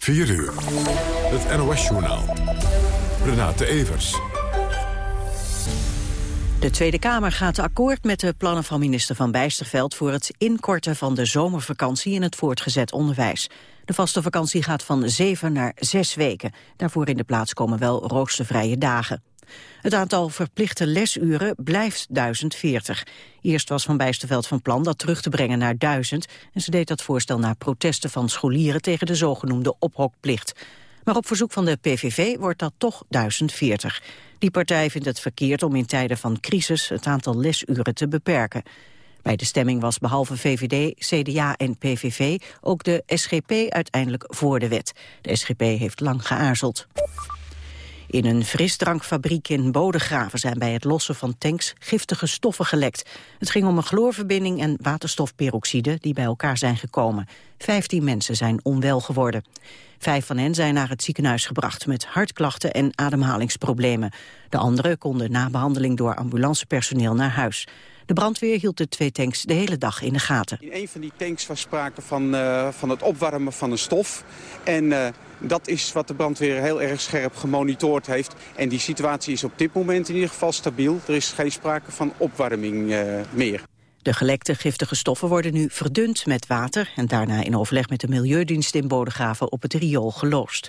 4 uur. Het NOS-journaal. Renate Evers. De Tweede Kamer gaat akkoord met de plannen van minister Van Bijsterveld... voor het inkorten van de zomervakantie in het voortgezet onderwijs. De vaste vakantie gaat van zeven naar zes weken. Daarvoor in de plaats komen wel roostervrije dagen. Het aantal verplichte lesuren blijft 1040. Eerst was Van Bijsterveld van plan dat terug te brengen naar 1000... en ze deed dat voorstel na protesten van scholieren... tegen de zogenoemde ophokplicht. Maar op verzoek van de PVV wordt dat toch 1040. Die partij vindt het verkeerd om in tijden van crisis... het aantal lesuren te beperken. Bij de stemming was behalve VVD, CDA en PVV ook de SGP uiteindelijk voor de wet. De SGP heeft lang geaarzeld. In een frisdrankfabriek in Bodegraven zijn bij het lossen van tanks giftige stoffen gelekt. Het ging om een chloorverbinding en waterstofperoxide die bij elkaar zijn gekomen. Vijftien mensen zijn onwel geworden. Vijf van hen zijn naar het ziekenhuis gebracht met hartklachten en ademhalingsproblemen. De anderen konden na behandeling door ambulancepersoneel naar huis. De brandweer hield de twee tanks de hele dag in de gaten. In een van die tanks was sprake van, uh, van het opwarmen van een stof. En uh, dat is wat de brandweer heel erg scherp gemonitord heeft. En die situatie is op dit moment in ieder geval stabiel. Er is geen sprake van opwarming uh, meer. De gelekte giftige stoffen worden nu verdund met water... en daarna in overleg met de Milieudienst in Bodegraven op het riool geloosd.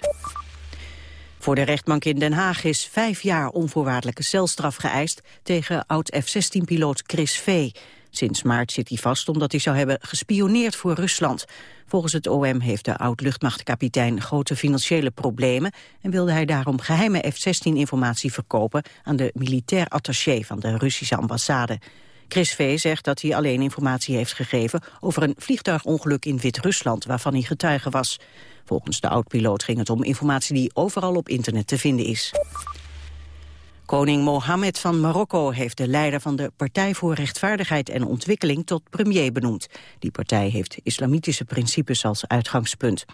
Voor de rechtbank in Den Haag is vijf jaar onvoorwaardelijke celstraf geëist... tegen oud-F-16-piloot Chris V. Sinds maart zit hij vast omdat hij zou hebben gespioneerd voor Rusland. Volgens het OM heeft de oud-luchtmachtkapitein grote financiële problemen... en wilde hij daarom geheime F-16-informatie verkopen... aan de militair attaché van de Russische ambassade. Chris V. zegt dat hij alleen informatie heeft gegeven over een vliegtuigongeluk in Wit-Rusland waarvan hij getuige was. Volgens de oud-piloot ging het om informatie die overal op internet te vinden is. Koning Mohammed van Marokko heeft de leider van de Partij voor Rechtvaardigheid en Ontwikkeling tot premier benoemd. Die partij heeft islamitische principes als uitgangspunt.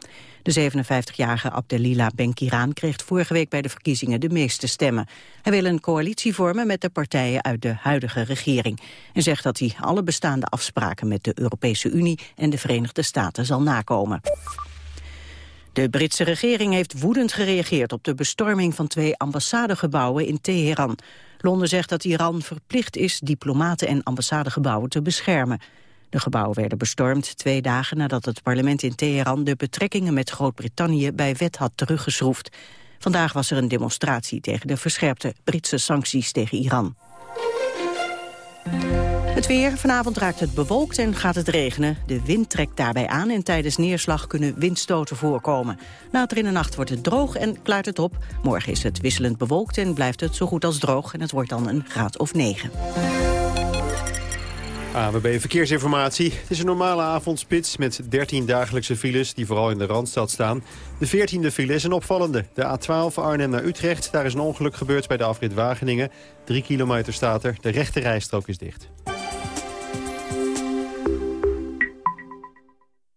De 57-jarige Abdelila Benkiraan kreeg vorige week bij de verkiezingen de meeste stemmen. Hij wil een coalitie vormen met de partijen uit de huidige regering. En zegt dat hij alle bestaande afspraken met de Europese Unie en de Verenigde Staten zal nakomen. De Britse regering heeft woedend gereageerd op de bestorming van twee ambassadegebouwen in Teheran. Londen zegt dat Iran verplicht is diplomaten en ambassadegebouwen te beschermen. De gebouwen werden bestormd twee dagen nadat het parlement in Teheran de betrekkingen met Groot-Brittannië bij wet had teruggeschroefd. Vandaag was er een demonstratie tegen de verscherpte Britse sancties tegen Iran. Het weer. Vanavond raakt het bewolkt en gaat het regenen. De wind trekt daarbij aan en tijdens neerslag kunnen windstoten voorkomen. Later in de nacht wordt het droog en klaart het op. Morgen is het wisselend bewolkt en blijft het zo goed als droog. En het wordt dan een graad of 9. AWB Verkeersinformatie. Het is een normale avondspits met 13 dagelijkse files die vooral in de Randstad staan. De 14e file is een opvallende. De A12 Arnhem naar Utrecht. Daar is een ongeluk gebeurd bij de afrit Wageningen. Drie kilometer staat er. De rechte rijstrook is dicht.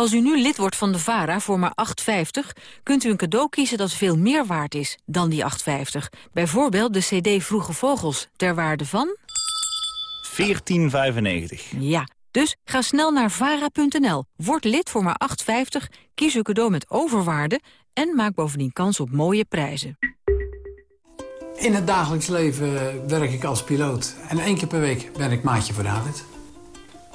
als u nu lid wordt van de VARA voor maar 8,50... kunt u een cadeau kiezen dat veel meer waard is dan die 8,50. Bijvoorbeeld de cd Vroege Vogels, ter waarde van... 14,95. Ja, dus ga snel naar vara.nl, word lid voor maar 8,50... kies uw cadeau met overwaarde en maak bovendien kans op mooie prijzen. In het dagelijks leven werk ik als piloot. En één keer per week ben ik maatje voor David.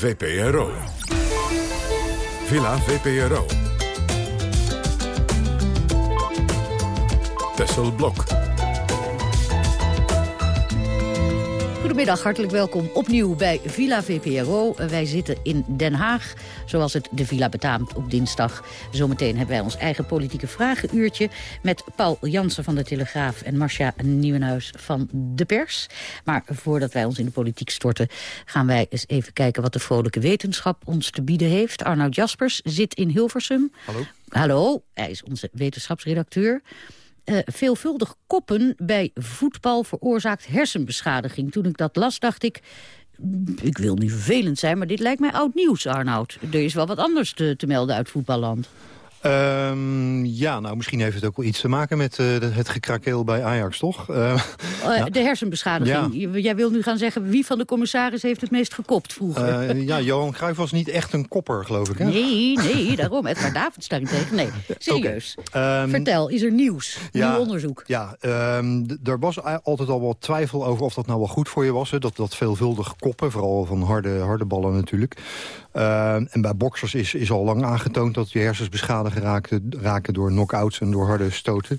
VPRO. Villa VPRO. Tessel Blok. Goedemiddag, hartelijk welkom opnieuw bij Villa VPRO. Wij zitten in Den Haag, zoals het de Villa betaamt op dinsdag. Zometeen hebben wij ons eigen politieke vragenuurtje... met Paul Jansen van de Telegraaf en Marcia Nieuwenhuis van De Pers. Maar voordat wij ons in de politiek storten... gaan wij eens even kijken wat de vrolijke wetenschap ons te bieden heeft. Arnoud Jaspers zit in Hilversum. Hallo. Hallo, hij is onze wetenschapsredacteur. Uh, veelvuldig koppen bij voetbal veroorzaakt hersenbeschadiging. Toen ik dat las, dacht ik... Ik wil niet vervelend zijn, maar dit lijkt mij oud nieuws, Arnoud. Er is wel wat anders te melden uit voetballand. Um, ja, nou misschien heeft het ook wel iets te maken met uh, het gekrakeel bij Ajax, toch? Uh, uh, de hersenbeschadiging. Ja. Jij wil nu gaan zeggen wie van de commissaris heeft het meest gekopt vroeger. ja, Johan Cruijff was niet echt een kopper, geloof ik. Hè? Nee, nee, daarom. Edgar Davids daarentegen. Nee, serieus. Okay. Um, Vertel, is er nieuws? Ja, Nieuw onderzoek? Ja, um, er was altijd al wat twijfel over of dat nou wel goed voor je was. Hè? Dat, dat veelvuldig koppen, vooral van harde, harde ballen natuurlijk. en bij boxers is, is al lang aangetoond dat je hersens beschadigen geraken raken door knock-outs en door harde stoten.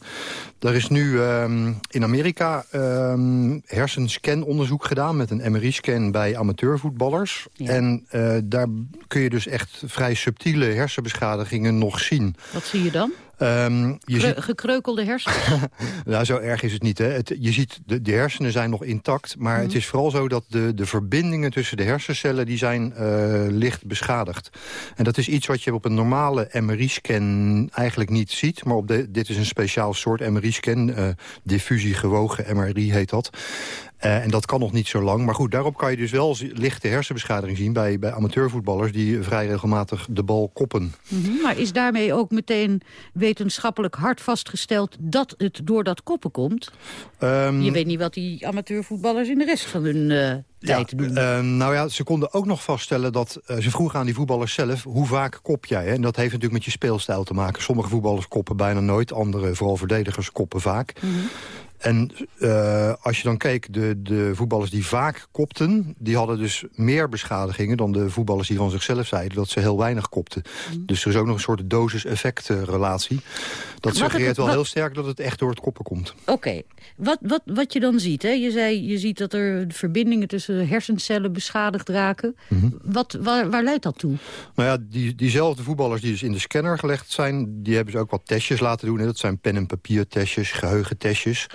Er is nu um, in Amerika um, hersenscanonderzoek gedaan... met een MRI-scan bij amateurvoetballers. Ja. En uh, daar kun je dus echt vrij subtiele hersenbeschadigingen nog zien. Wat zie je dan? Um, je ziet... Gekreukelde hersenen? nou, zo erg is het niet. Hè. Het, je ziet, de, de hersenen zijn nog intact. Maar mm. het is vooral zo dat de, de verbindingen tussen de hersencellen... die zijn uh, licht beschadigd. En dat is iets wat je op een normale MRI-scan eigenlijk niet ziet. Maar op de, dit is een speciaal soort MRI-scan. Uh, diffusie gewogen MRI heet dat. Uh, en dat kan nog niet zo lang. Maar goed, daarop kan je dus wel lichte hersenbeschadiging zien... bij, bij amateurvoetballers die vrij regelmatig de bal koppen. Mm -hmm. Maar is daarmee ook meteen wetenschappelijk hard vastgesteld... dat het door dat koppen komt? Um, je weet niet wat die amateurvoetballers in de rest van hun... Uh, ja, uh, nou ja, ze konden ook nog vaststellen dat... Uh, ze vroegen aan die voetballers zelf, hoe vaak kop jij? Hè? En dat heeft natuurlijk met je speelstijl te maken. Sommige voetballers koppen bijna nooit, andere, vooral verdedigers, koppen vaak. Mm -hmm. En uh, als je dan keek, de, de voetballers die vaak kopten... die hadden dus meer beschadigingen dan de voetballers die van zichzelf zeiden... dat ze heel weinig kopten. Mm. Dus er is ook nog een soort dosis-effect-relatie. Dat suggereert wel heel sterk dat het echt door het koppen komt. Oké. Okay. Wat, wat, wat je dan ziet, hè? Je zei, je ziet dat er verbindingen tussen hersencellen beschadigd raken. Mm -hmm. wat, waar, waar leidt dat toe? Nou ja, die, diezelfde voetballers die dus in de scanner gelegd zijn... die hebben ze ook wat testjes laten doen. Hè? Dat zijn pen- en papiertestjes, geheugentestjes...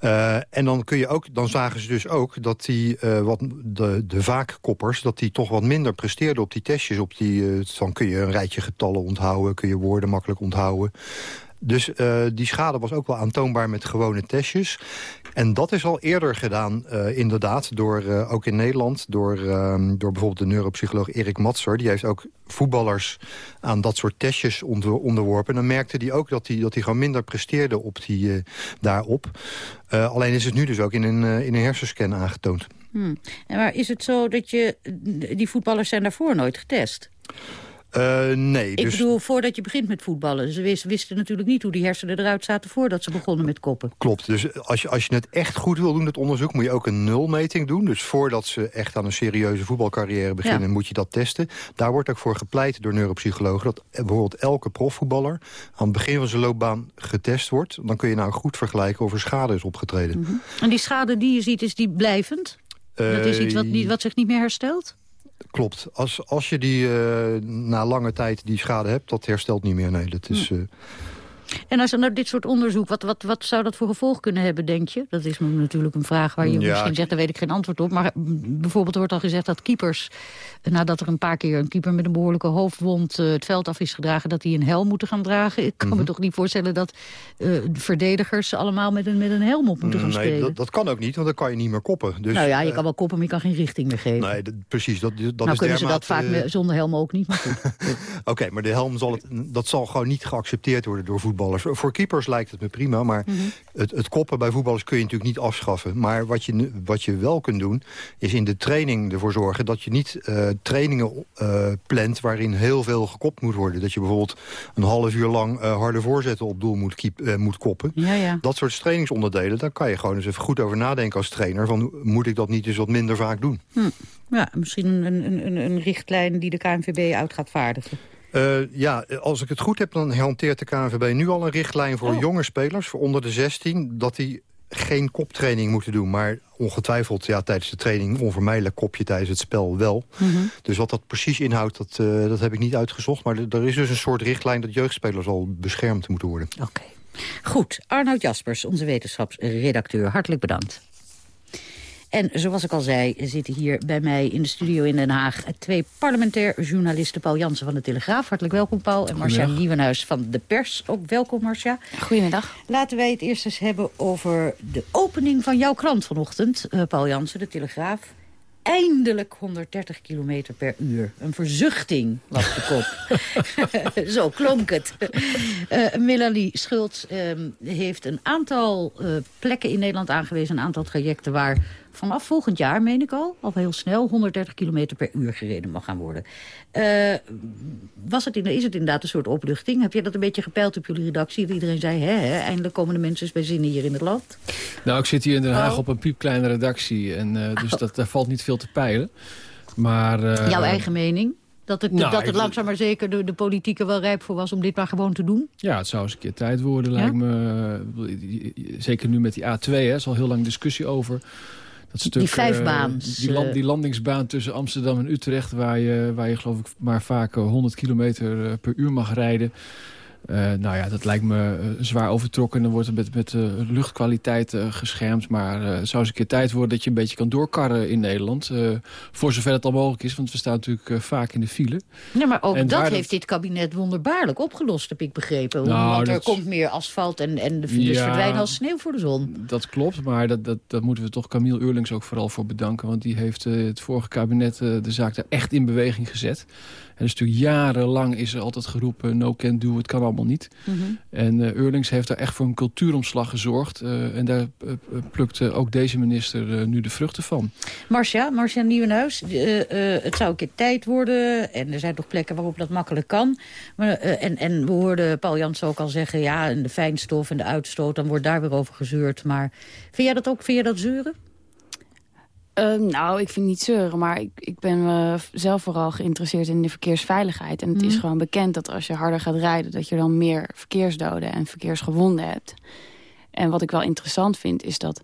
Uh, en dan, kun je ook, dan zagen ze dus ook dat die, uh, wat de, de vaakkoppers... dat die toch wat minder presteerden op die testjes. Op die, uh, dan kun je een rijtje getallen onthouden, kun je woorden makkelijk onthouden. Dus uh, die schade was ook wel aantoonbaar met gewone testjes. En dat is al eerder gedaan, uh, inderdaad, door, uh, ook in Nederland... Door, door bijvoorbeeld de neuropsycholoog Erik Matser. Die heeft ook voetballers aan dat soort testjes onder, onderworpen. En dan merkte hij ook dat hij dat gewoon minder presteerde op die, daarop. alleen is het nu dus ook in een, in een hersenscan aangetoond. Hmm. En maar is het zo dat je... Die voetballers zijn daarvoor nooit getest? Uh, nee. Ik dus... bedoel, voordat je begint met voetballen. Ze wisten, wisten natuurlijk niet hoe die hersenen eruit zaten... voordat ze begonnen met koppen. Klopt. Dus als je, als je het echt goed wil doen, het onderzoek... moet je ook een nulmeting doen. Dus voordat ze echt aan een serieuze voetbalcarrière beginnen... Ja. moet je dat testen. Daar wordt ook voor gepleit door neuropsychologen... dat bijvoorbeeld elke profvoetballer aan het begin van zijn loopbaan getest wordt. Dan kun je nou goed vergelijken of er schade is opgetreden. Mm -hmm. En die schade die je ziet, is die blijvend? Uh, dat is iets wat, niet, wat zich niet meer herstelt? Klopt. Als, als je die uh, na lange tijd die schade hebt, dat herstelt niet meer. Nee, dat is... Uh... En als er nou dit soort onderzoek, wat, wat, wat zou dat voor gevolg kunnen hebben, denk je? Dat is natuurlijk een vraag waar je misschien zegt, daar weet ik geen antwoord op. Maar bijvoorbeeld wordt al gezegd dat keepers, nadat er een paar keer een keeper met een behoorlijke hoofdwond uh, het veld af is gedragen, dat die een helm moeten gaan dragen. Ik kan me mhm. toch niet voorstellen dat uh, verdedigers allemaal met een, met een helm op moeten gaan nee, spelen. Dat, dat kan ook niet, want dan kan je niet meer koppen. Dus, nou ja, je kan wel koppen, maar je kan geen richting meer geven. Nee, precies. Dat, dat nou is kunnen ze dat vaak zonder helm ook niet, Oké, maar de helm zal, het, dat zal gewoon niet geaccepteerd worden door voetballers. Voor keepers lijkt het me prima, maar mhm. het, het, koppen bij voetballers kun je natuurlijk niet afschaffen. Maar wat je, wat je wel kunt doen, is in de training ervoor zorgen... dat je niet uh, trainingen uh, plant waarin heel veel gekopt moet worden. Dat je bijvoorbeeld een half uur lang uh, harde voorzetten op doel moet, keep, moet koppen. Ja, ja. Dat soort trainingsonderdelen, daar kan je gewoon eens even goed over nadenken als trainer. Van, moet ik dat niet eens wat minder vaak doen? Hm. Ja, misschien een, een, een, een richtlijn die de KNVB uit gaat vaardigen. Uh, ja, als ik het goed heb, dan hanteert de KNVB nu al een richtlijn voor oh. jonge spelers, voor onder de 16, dat die geen koptraining moeten doen. Maar ongetwijfeld ja, tijdens de training onvermijdelijk kopje tijdens het spel wel. Mhm. Dus wat dat precies inhoudt, dat, uh, dat heb ik niet uitgezocht. Maar er is dus een soort richtlijn dat jeugdspelers al beschermd moeten worden. Oké. Goed, Arnoud Jaspers, onze wetenschapsredacteur. Hartelijk bedankt. En zoals ik al zei, zitten hier bij mij in de studio in Den Haag... twee parlementair journalisten. Paul Jansen van de Telegraaf, hartelijk welkom Paul. En Marcia Nieuwenhuis van de Pers, ook welkom Marcia. Goedemiddag. Laten wij het eerst eens hebben over de opening van jouw krant vanochtend. Uh, Paul Jansen, de Telegraaf. Eindelijk 130 km per uur. Een verzuchting was de kop. Zo klonk het. Uh, Melanie Schultz uh, heeft een aantal uh, plekken in Nederland aangewezen. Een aantal trajecten waar vanaf volgend jaar, meen ik al, al heel snel 130 km per uur gereden mag gaan worden. Uh, was het in, is het inderdaad een soort opluchting? Heb je dat een beetje gepeild op jullie redactie? Dat iedereen zei, hè, hè, eindelijk komen de mensen eens bij zinnen hier in het land. Nou, ik zit hier in Den Haag oh. op een piepkleine redactie. En, uh, dus oh. dat, daar valt niet veel te peilen. Maar, uh, Jouw eigen mening? Dat het, nou, dat het langzaam maar zeker de, de politiek er wel rijp voor was om dit maar gewoon te doen? Ja, het zou eens een keer tijd worden, lijkt me. Zeker nu met die A2, hè, er is al heel lang discussie over. Dat stuk, die vijfbaans. Uh, die, land, die, landingsbaan tussen Amsterdam en Utrecht... waar je, waar je geloof ik maar vaak 100 kilometer eh, per uur mag rijden... Uh, nou ja, dat lijkt me uh, zwaar overtrokken. Dan wordt er met, met uh, luchtkwaliteit geschermd. Maar het zou eens een keer tijd worden dat je een beetje kan doorkarren in Nederland. voor zover het al mogelijk is, want we staan natuurlijk vaak in de file. Ja, maar ook dat heeft dit kabinet wonderbaarlijk opgelost, heb ik begrepen. Nou, want er komt meer asfalt en, en de files verdwijnen als sneeuw voor de zon. Dat klopt, maar dat, dat, dat moeten we toch Camille Eurlings ook vooral voor bedanken. Want die heeft het vorige kabinet de zaak daar echt in beweging gezet. En dus natuurlijk jarenlang is er altijd geroepen... no can do, het kan allemaal niet. Mhm. En uh, Eurlings heeft daar echt voor een cultuuromslag gezorgd. Uh, en daar uh, plukt ook deze minister nu de vruchten van. Marcia, Marcia Nieuwenhuis, het zou een keer tijd worden. En er zijn toch plekken waarop dat makkelijk kan. Maar, en, en we hoorden Paul Jansen ook al zeggen... ja, en de fijnstof en de uitstoot, dan wordt daar weer over gezeurd. Maar vind jij dat ook, vind jij dat zeuren? Ehm, nou, ik vind niet zeuren, maar ik, ik ben uh, zelf vooral geïnteresseerd in de verkeersveiligheid. En het is mhm. gewoon bekend dat als je harder gaat rijden... dat je dan meer verkeersdoden en verkeersgewonden hebt. En wat ik wel interessant vind, is dat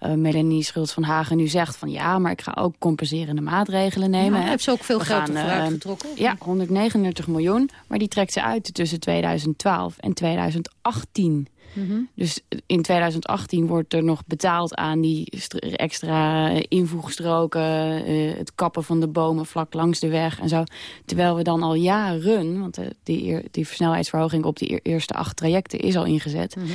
uh, Melanie Schultz van Hagen nu zegt van... ja, maar ik ga ook compenserende maatregelen nemen. Heeft ze ook veel geld gaan, uh, getrokken? Ja, 139 miljoen, maar die trekt ze uit tussen 2012 en 2018... Mhm. Dus in 2018 wordt er nog betaald aan die extra invoegstroken... Uh, het kappen van de bomen vlak langs de weg en zo. Terwijl we dan al jaren, want die, die versnelheidsverhoging... op die eerste acht trajecten is al ingezet. Mhm.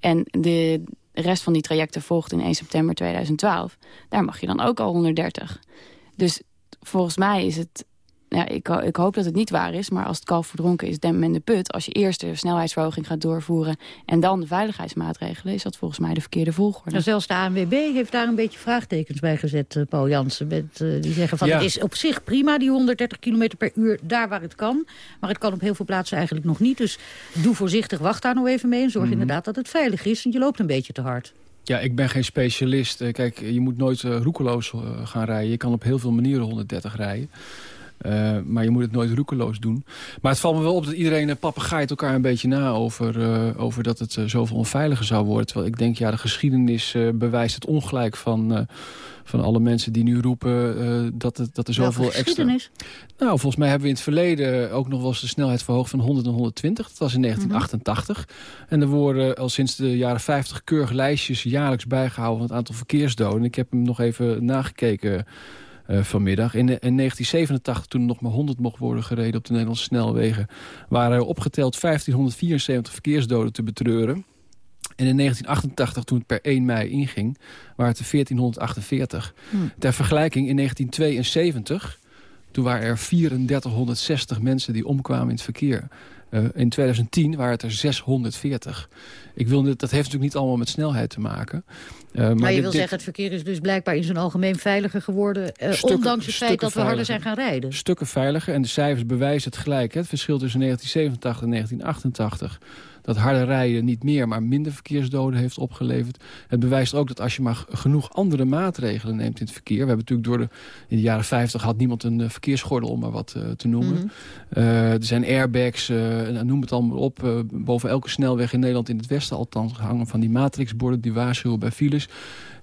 En de rest van die trajecten volgt in 1 september 2012. Daar mag je dan ook al 130. Dus volgens mij is het ja, ik, ik, hoop dat het niet waar is, maar als het kalf verdronken is, dem men de put. Als je eerst de snelheidsverhoging gaat doorvoeren en dan de veiligheidsmaatregelen, is dat volgens mij de verkeerde volgorde. Nou, zelfs de ANWB heeft daar een beetje vraagtekens bij gezet, eh, Paul Jansen. Met, uh, die zeggen van het is op zich prima, die 130 km per uur, daar waar het kan. Maar het kan op heel veel plaatsen eigenlijk nog niet. Dus doe voorzichtig, wacht daar nog even mee en zorg mhm. inderdaad dat het veilig is. Want je loopt een beetje te hard. Ja, ik ben geen specialist. Eh, kijk, je moet nooit roekeloos gaan rijden. Je kan op heel veel manieren 130 rijden. Uh, maar je moet het nooit roekeloos doen. Maar het valt me wel op dat iedereen uh, papegaait elkaar een beetje na... over, uh, over dat het zoveel onveiliger zou worden. Terwijl ik denk, ja, de geschiedenis bewijst het ongelijk van van alle mensen die nu roepen uh, dat, het, dat er zoveel extra... Nou, volgens mij hebben we in het verleden ook nog wel eens de snelheid verhoogd van 100 naar 120. Dat was in 1988. En er worden al sinds de jaren 50 keurig lijstjes jaarlijks bijgehouden van het aantal verkeersdoden. Ik heb hem nog even nagekeken... Uh, vanmiddag. In, in, 1987, toen er nog maar 100 mocht worden gereden op de Nederlandse snelwegen... waren er opgeteld 1574 verkeersdoden te betreuren. En in 1988, toen het per 1 mei inging, waren het er 1448. Hmm. Ter vergelijking, in 1972, toen waren er 3460 mensen die omkwamen in het verkeer. Uh, in 2010 waren het er 640. Ik wil, dat heeft natuurlijk niet allemaal met snelheid te maken. Uh, maar, maar, je wil zeggen, het verkeer is dus blijkbaar in zijn algemeen veiliger geworden... Uh, stukken, ondanks het feit dat we harder zijn gaan rijden. Stukken veiliger en de cijfers bewijzen het gelijk. Hè? Het verschil tussen 1987 en 1988 dat harde rijden niet meer, maar minder verkeersdoden heeft opgeleverd. Het bewijst ook dat als je maar genoeg andere maatregelen neemt in het verkeer... we hebben natuurlijk door de, in de jaren 50 had niemand een uh, verkeersgordel om maar wat uh, te noemen. Mm -hmm. uh, er zijn airbags, noem het allemaal op. boven elke snelweg in Nederland, in het westen althans, hangen van die matrixborden die waarschuwen bij files.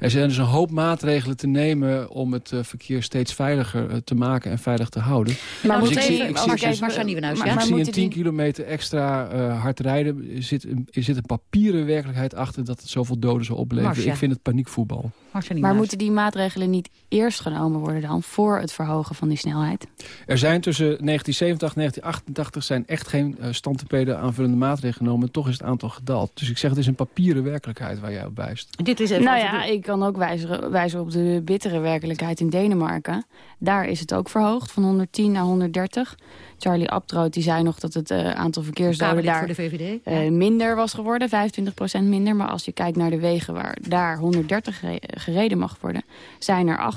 Er zijn dus een hoop maatregelen te nemen om het uh, verkeer steeds veiliger uh, te maken en veilig te houden. Maar dus moet ik even, zie, ik zie, maar, maar, ik zie een 10 kilometer extra uh, hard rijden. Zit een papieren werkelijkheid achter dat het zoveel doden zou opleveren. Ik vind het paniekvoetbal. Maar moeten die maatregelen niet eerst genomen worden dan... voor het verhogen van die snelheid? Er zijn tussen 1987 en 1988 zijn echt geen uh, standtepeden aanvullende maatregelen genomen. Toch is het aantal gedaald. Dus ik zeg, het is een papieren werkelijkheid waar jij op wijst. Dit is even nou ja, ik kan ook wijzen, wijzen op de bittere werkelijkheid in Denemarken. Daar is het ook verhoogd van 110 naar 130. Charlie Abtroot die zei nog dat het uh, aantal verkeersdoden daar de VVD, uh, minder was geworden. 25% minder. Maar als je kijkt naar de wegen waar daar 130 gereden mag worden... zijn er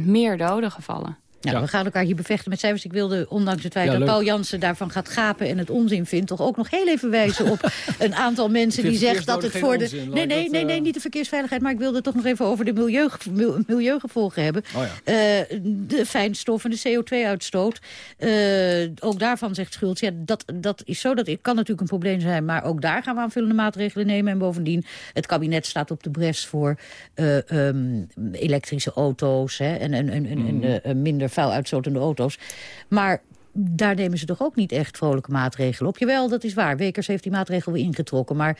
38% meer doden gevallen. Ja, We gaan elkaar hier bevechten met cijfers. Ik wilde, ondanks het feit dat Paul Jansen daarvan gaat gapen en het onzin vindt... toch ook nog heel even wijzen op een aantal mensen die zegt dat het voor de... nee, nee, nee, nee, niet de verkeersveiligheid, maar ik wilde toch nog even over de milieu, milieugevolgen hebben. Oh ja. uh, de fijnstoffen, de CO2-uitstoot. Uh, eh, ook daarvan zegt Schultz, ja, dat, dat is zo. Dat kan natuurlijk een probleem zijn, maar ook daar gaan we aanvullende maatregelen nemen. En bovendien, het kabinet staat op de bres voor um, elektrische auto's hè, en, en, en, en, en mm. minder vuil uitstotende auto's. Maar daar nemen ze toch ook niet echt vrolijke maatregelen op. Jawel, dat is waar. Wekers heeft die maatregel weer ingetrokken. Maar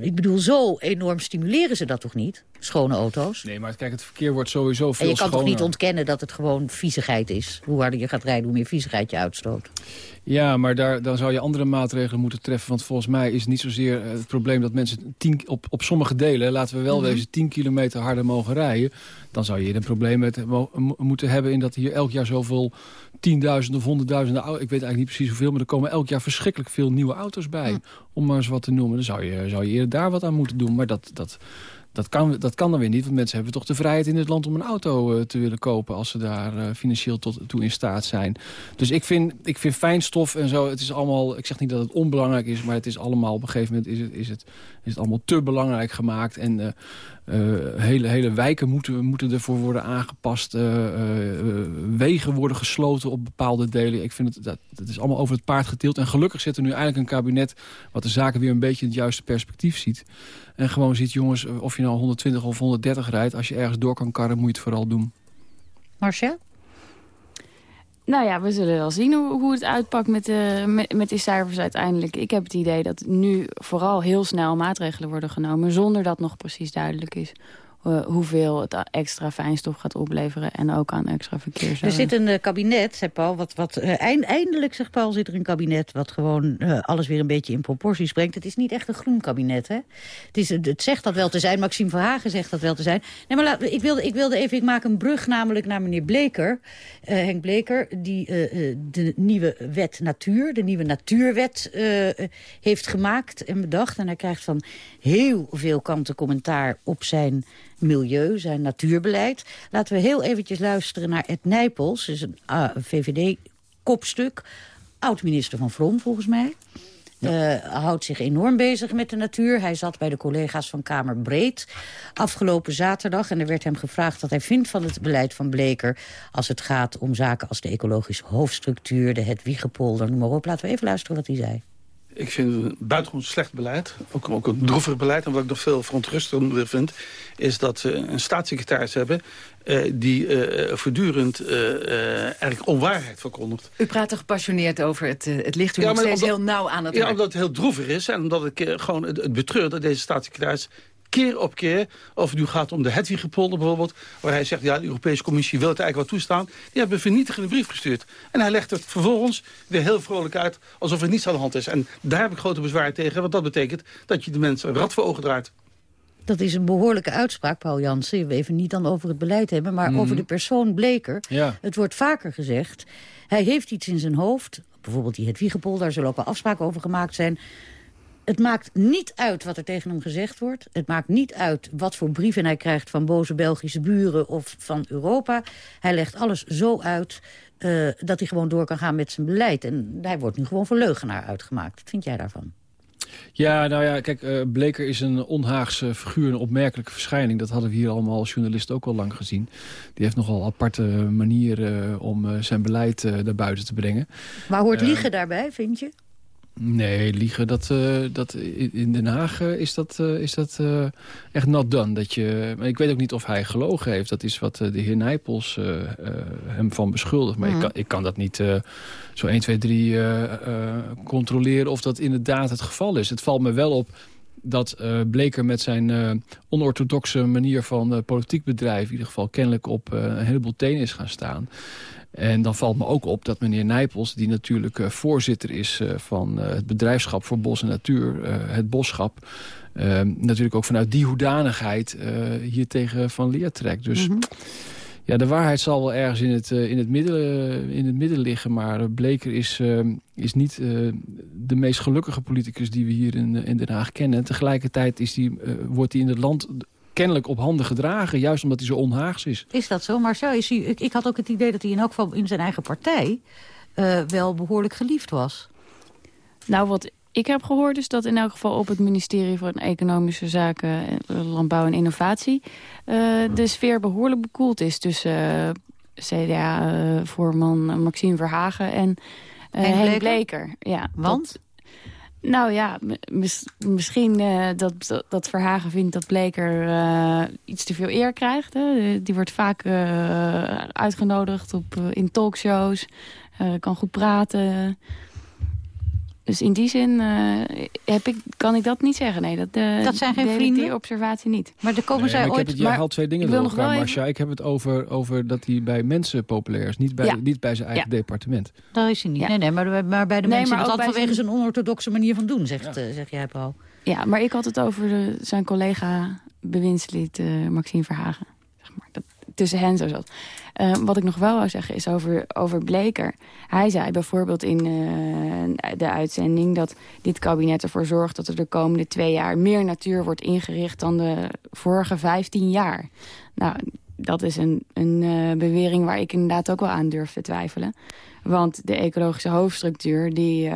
ik bedoel, zo enorm stimuleren ze dat toch niet? Schone auto's. Nee, maar kijk, het verkeer wordt sowieso veel En je kan toch niet ontkennen dat het gewoon viezigheid is? Hoe harder je gaat rijden, hoe meer viezigheid je uitstoot. Ja, maar daar, dan zou je andere maatregelen moeten treffen. Want volgens mij is niet zozeer het probleem dat mensen tien, op, op sommige delen... laten we wel mm wezen 10 kilometer harder mogen rijden. Dan zou je een probleem met, moeten hebben in dat hier elk jaar zoveel tienduizenden of honderdduizenden... ik weet eigenlijk niet precies hoeveel... maar er komen elk jaar verschrikkelijk veel nieuwe auto's bij. Om maar eens wat te noemen. Dan zou je, zou je eerder daar wat aan moeten doen. Maar dat... dat dat kan, dat kan dan weer niet, want mensen hebben toch de vrijheid in het land om een auto uh, te willen kopen als ze daar uh, financieel tot, toe in staat zijn. Dus ik vind, ik vind fijnstof en zo, het is allemaal, ik zeg niet dat het onbelangrijk is, maar het is allemaal op een gegeven moment is het, is het, is het allemaal te belangrijk gemaakt. En uh, hele, hele wijken moeten, moeten ervoor worden aangepast. wegen worden gesloten op bepaalde delen. Ik vind het, dat, dat is allemaal over het paard getild. En gelukkig zit er nu eigenlijk een kabinet wat de zaken weer een beetje in het juiste perspectief ziet. En gewoon ziet, jongens, of je nou 120 of 130 rijdt... als je ergens door kan karren, moet je het vooral doen. Marcia? Nou ja, we zullen wel zien hoe, hoe het uitpakt met, de, met, met die cijfers uiteindelijk. Ik heb het idee dat nu vooral heel snel maatregelen worden genomen... zonder dat nog precies duidelijk is uh, hoeveel het extra fijnstof gaat opleveren en ook aan extra verkeer. Er zit een uh, kabinet, zei Paul, wat, wat uh, eindelijk, zegt Paul, zit er een kabinet wat gewoon alles weer een beetje in proporties brengt. Het is niet echt een groen kabinet, hè? Het, is, het zegt dat wel te zijn, Maxime Verhagen zegt dat wel te zijn. Nee, maar laat, ik, wilde, ik wilde even, ik maak een brug namelijk naar meneer Bleker, Henk Bleker, die de nieuwe wet natuur, de nieuwe natuurwet heeft gemaakt en bedacht. En hij krijgt van heel veel kanten commentaar op zijn milieu, zijn natuurbeleid. Laten we heel eventjes luisteren naar Ed Nijpels. Is een uh, VVD-kopstuk. Oud-minister van Vrom, volgens mij. Uh, houdt zich enorm bezig met de natuur. Hij zat bij de collega's van Kamer Breed afgelopen zaterdag. En er werd hem gevraagd wat hij vindt van het beleid van Bleker... als het gaat om zaken als de ecologische hoofdstructuur... de het Wiegepolder, noem maar op. Laten we even luisteren wat hij zei. Ik vind het een buitengewoon slecht beleid. Ook, ook een droevig beleid. En wat ik nog veel verontrustender vind... is dat we een staatssecretaris hebben... Uh, die uh, voortdurend uh, eigenlijk onwaarheid verkondigt. U praat er gepassioneerd over. Het, het ligt u ja, nog steeds heel nauw aan het Ja, omdat het heel droevig is. En omdat ik gewoon het, het betreur dat deze staatssecretaris keer op keer, of het nu gaat om de Hedwigepolder bijvoorbeeld... waar hij zegt, ja, de Europese Commissie wil het eigenlijk wel toestaan... die hebben een vernietigende brief gestuurd. En hij legt het vervolgens weer heel vrolijk uit... alsof er niets aan de hand is. En daar heb ik grote bezwaar tegen, want dat betekent... dat je de mensen een rad voor ogen draait. Dat is een behoorlijke uitspraak, Paul Jansen. We even niet dan over het beleid hebben, maar over mhm. de persoon Bleker. Ja. Het wordt vaker gezegd. Hij heeft iets in zijn hoofd, bijvoorbeeld die Hedwiegepolder... daar zullen ook wel afspraken over gemaakt zijn... Het maakt niet uit wat er tegen hem gezegd wordt. Het maakt niet uit wat voor brieven hij krijgt van boze Belgische buren of van Europa. Hij legt alles zo uit uh, dat hij gewoon door kan gaan met zijn beleid. En hij wordt nu gewoon voor leugenaar uitgemaakt. Wat vind jij daarvan? Ja, nou ja, kijk, uh, Bleker is een onhaagse figuur, een opmerkelijke verschijning. Dat hadden we hier allemaal als journalist ook al lang gezien. Die heeft nogal aparte manieren om uh, zijn beleid naar buiten te brengen. Maar hoort liegen daarbij, vind je? Nee, liegen, dat, uh, dat, in Den Haag uh, is dat, uh, is dat echt not done. Dat je, maar ik weet ook niet of hij gelogen heeft. Dat is wat de heer Nijpels hem van beschuldigt. Maar mm. ik, kan, ik kan dat niet zo 1, 2, 3 controleren of dat inderdaad het geval is. Het valt me wel op dat Bleker met zijn onorthodoxe manier van politiek bedrijven... in ieder geval kennelijk op een heleboel tenen is gaan staan. En dan valt me ook op dat meneer Nijpels, die natuurlijk uh, voorzitter is uh, van uh, het bedrijfschap voor bos en natuur, het boschap, natuurlijk ook vanuit die hoedanigheid hier tegen Van Leer trekt. Dus mm -hmm. ja, de waarheid zal wel ergens in het, in het, midden, in het midden liggen, maar Bleker is, is niet de meest gelukkige politicus die we hier in, in Den Haag kennen. En tegelijkertijd is die, wordt hij in het land kennelijk op handen gedragen. Juist omdat hij zo onhaags is. Is dat zo? Marcel, is hij, ik, ik had ook het idee dat hij in elk geval in zijn eigen partij... Uh, wel behoorlijk geliefd was. Nou, wat ik heb gehoord is dat in elk geval op het ministerie van Economische Zaken, eh, Landbouw en Innovatie uh, de sfeer behoorlijk bekoeld is tussen uh, CDA-voorman Maxime Verhagen en Henk Bleker. Ja, Want? Nou ja, misschien uh, dat, dat Verhagen vindt dat Bleker uh, iets te veel eer krijgt. Hè. Die wordt vaak uitgenodigd op, in talkshows, kan goed praten. Dus in die zin uh, heb ik, kan ik dat niet zeggen. Nee, dat, uh, dat zijn geen vrienden? die observatie niet. Maar er komen zij ooit... Ik heb het, haalt twee dingen door elkaar, Marcia. Ik heb het over, over dat hij bij mensen populair is. Niet bij, ja. niet bij zijn eigen ja. departement. Dat is hij niet. Ja. Nee, nee, maar, maar bij de nee, mensen... Maar dat vanwege zijn onorthodoxe manier van doen, zegt, uh, zeg jij, Paul. Ja, maar ik had het over de, zijn collega bewindslied Maxime Verhagen. Zeg maar. Dat, tussen hen zo zat. Uh, wat ik nog wel wil zeggen is over, over Bleker. Hij zei bijvoorbeeld in uh, de uitzending... dat dit kabinet ervoor zorgt dat er de komende twee jaar... meer natuur wordt ingericht dan de vorige vijftien jaar. Nou, dat is een, een uh, bewering waar ik inderdaad ook wel aan durf te twijfelen. Want de ecologische hoofdstructuur die,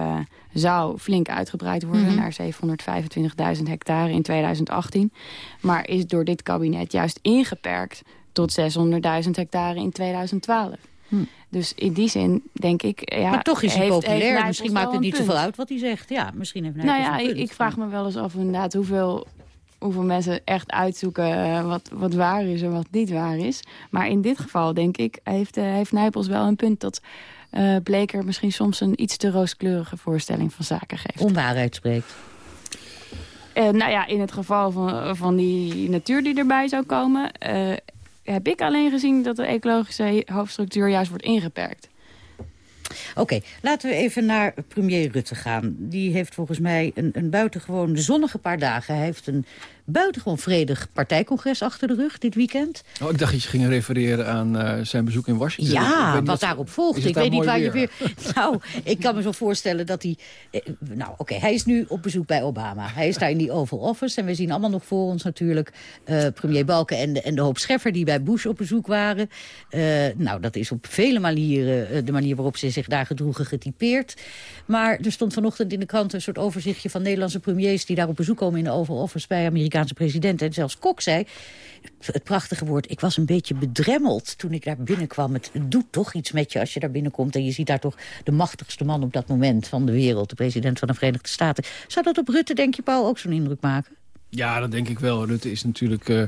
zou flink uitgebreid worden... Mm -hmm. naar 725.000 hectare in 2018. Maar is door dit kabinet juist ingeperkt tot 600.000 hectare in 2012. Hm. Dus in die zin denk ik... Ja, maar toch is hij populair. misschien maakt het niet zoveel uit wat hij zegt. Ja, misschien heeft Nou ja, ik, ik, vraag me wel eens af inderdaad hoeveel, hoeveel mensen echt uitzoeken... Uh, wat, wat waar is en wat niet waar is. Maar in dit geval denk ik heeft, uh, heeft Nijpels wel een punt... dat uh, Bleker misschien soms een iets te rooskleurige voorstelling van zaken geeft. Onwaarheid spreekt. Uh, nou ja, in het geval van, van die natuur die erbij zou komen... Uh, heb ik alleen gezien dat de ecologische hoofdstructuur juist wordt ingeperkt. Oké, laten we even naar premier Rutte gaan. Die heeft volgens mij een, een buitengewoon zonnige paar dagen. Hij heeft een buitengewoon vredig partijcongres achter de rug dit weekend. Oh, ik dacht dat je ging refereren aan uh, zijn bezoek in Washington. Ja, wat daarop volgt. Ik weet niet waar je weer... Nou, ik kan me zo voorstellen dat hij... Eh, nou, oké, hij is nu op bezoek bij Obama. Hij is daar in die Oval Office. En we zien allemaal nog voor ons natuurlijk... Uh, premier Balken en de, en de hoop Scheffer die bij Bush op bezoek waren. Uh, nou, dat is op vele manieren de manier waarop ze zich daar gedroegen getypeerd. Maar er stond vanochtend in de krant een soort overzichtje van Nederlandse premiers... die daar op bezoek komen in de Oval Office bij Amerikaanse presidenten. En zelfs Kok zei, het prachtige woord, ik was een beetje bedremmeld toen ik daar binnenkwam. Het doet toch iets met je als je daar binnenkomt... en je ziet daar toch de machtigste man op dat moment van de wereld... de president van de Verenigde Staten. Zou dat op Rutte, denk je, Paul, ook zo'n indruk maken? Ja, dat denk ik wel. Rutte is natuurlijk... Uh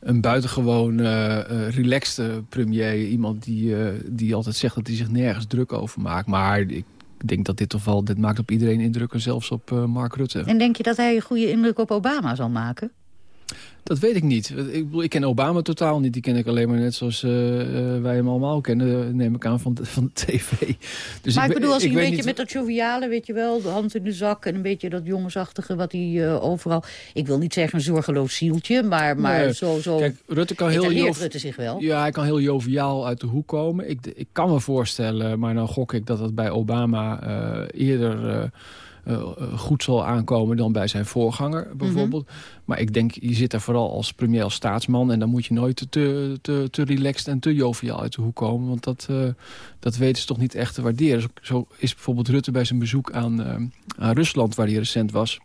een buitengewoon uh, relaxed premier. Iemand die, die altijd zegt dat hij zich nergens druk over maakt. Maar ik denk dat dit geval, dit maakt op iedereen indruk. En zelfs op Mark Rutte. En denk je dat hij een goede indruk op Obama zal maken? Dat weet ik niet. Ik, ik ken Obama totaal niet. Die ken ik alleen maar net zoals uh, wij hem allemaal kennen, neem ik aan, van de, van de tv. Dus maar ik, bedoel, als hij een beetje met dat joviale, weet je wel, de hand in de zak... en een beetje dat jongensachtige wat hij uh, overal... Ik wil niet zeggen een zorgeloos zieltje, maar, maar zo, zo... Kijk, Rutte kan heel... Rutte zich wel. Ja, hij kan heel joviaal uit de hoek komen. Ik, ik kan me voorstellen, maar dan gok ik dat dat bij Obama uh, eerder goed zal aankomen dan bij zijn voorganger bijvoorbeeld. Mhm. Maar ik denk, je zit daar vooral als premier, als staatsman... en dan moet je nooit te, te, te relaxed en te joviaal uit de hoek komen. Want dat, uh, dat weten ze toch niet echt te waarderen. Zo is bijvoorbeeld Rutte bij zijn bezoek aan, uh, aan Rusland, waar hij recent was...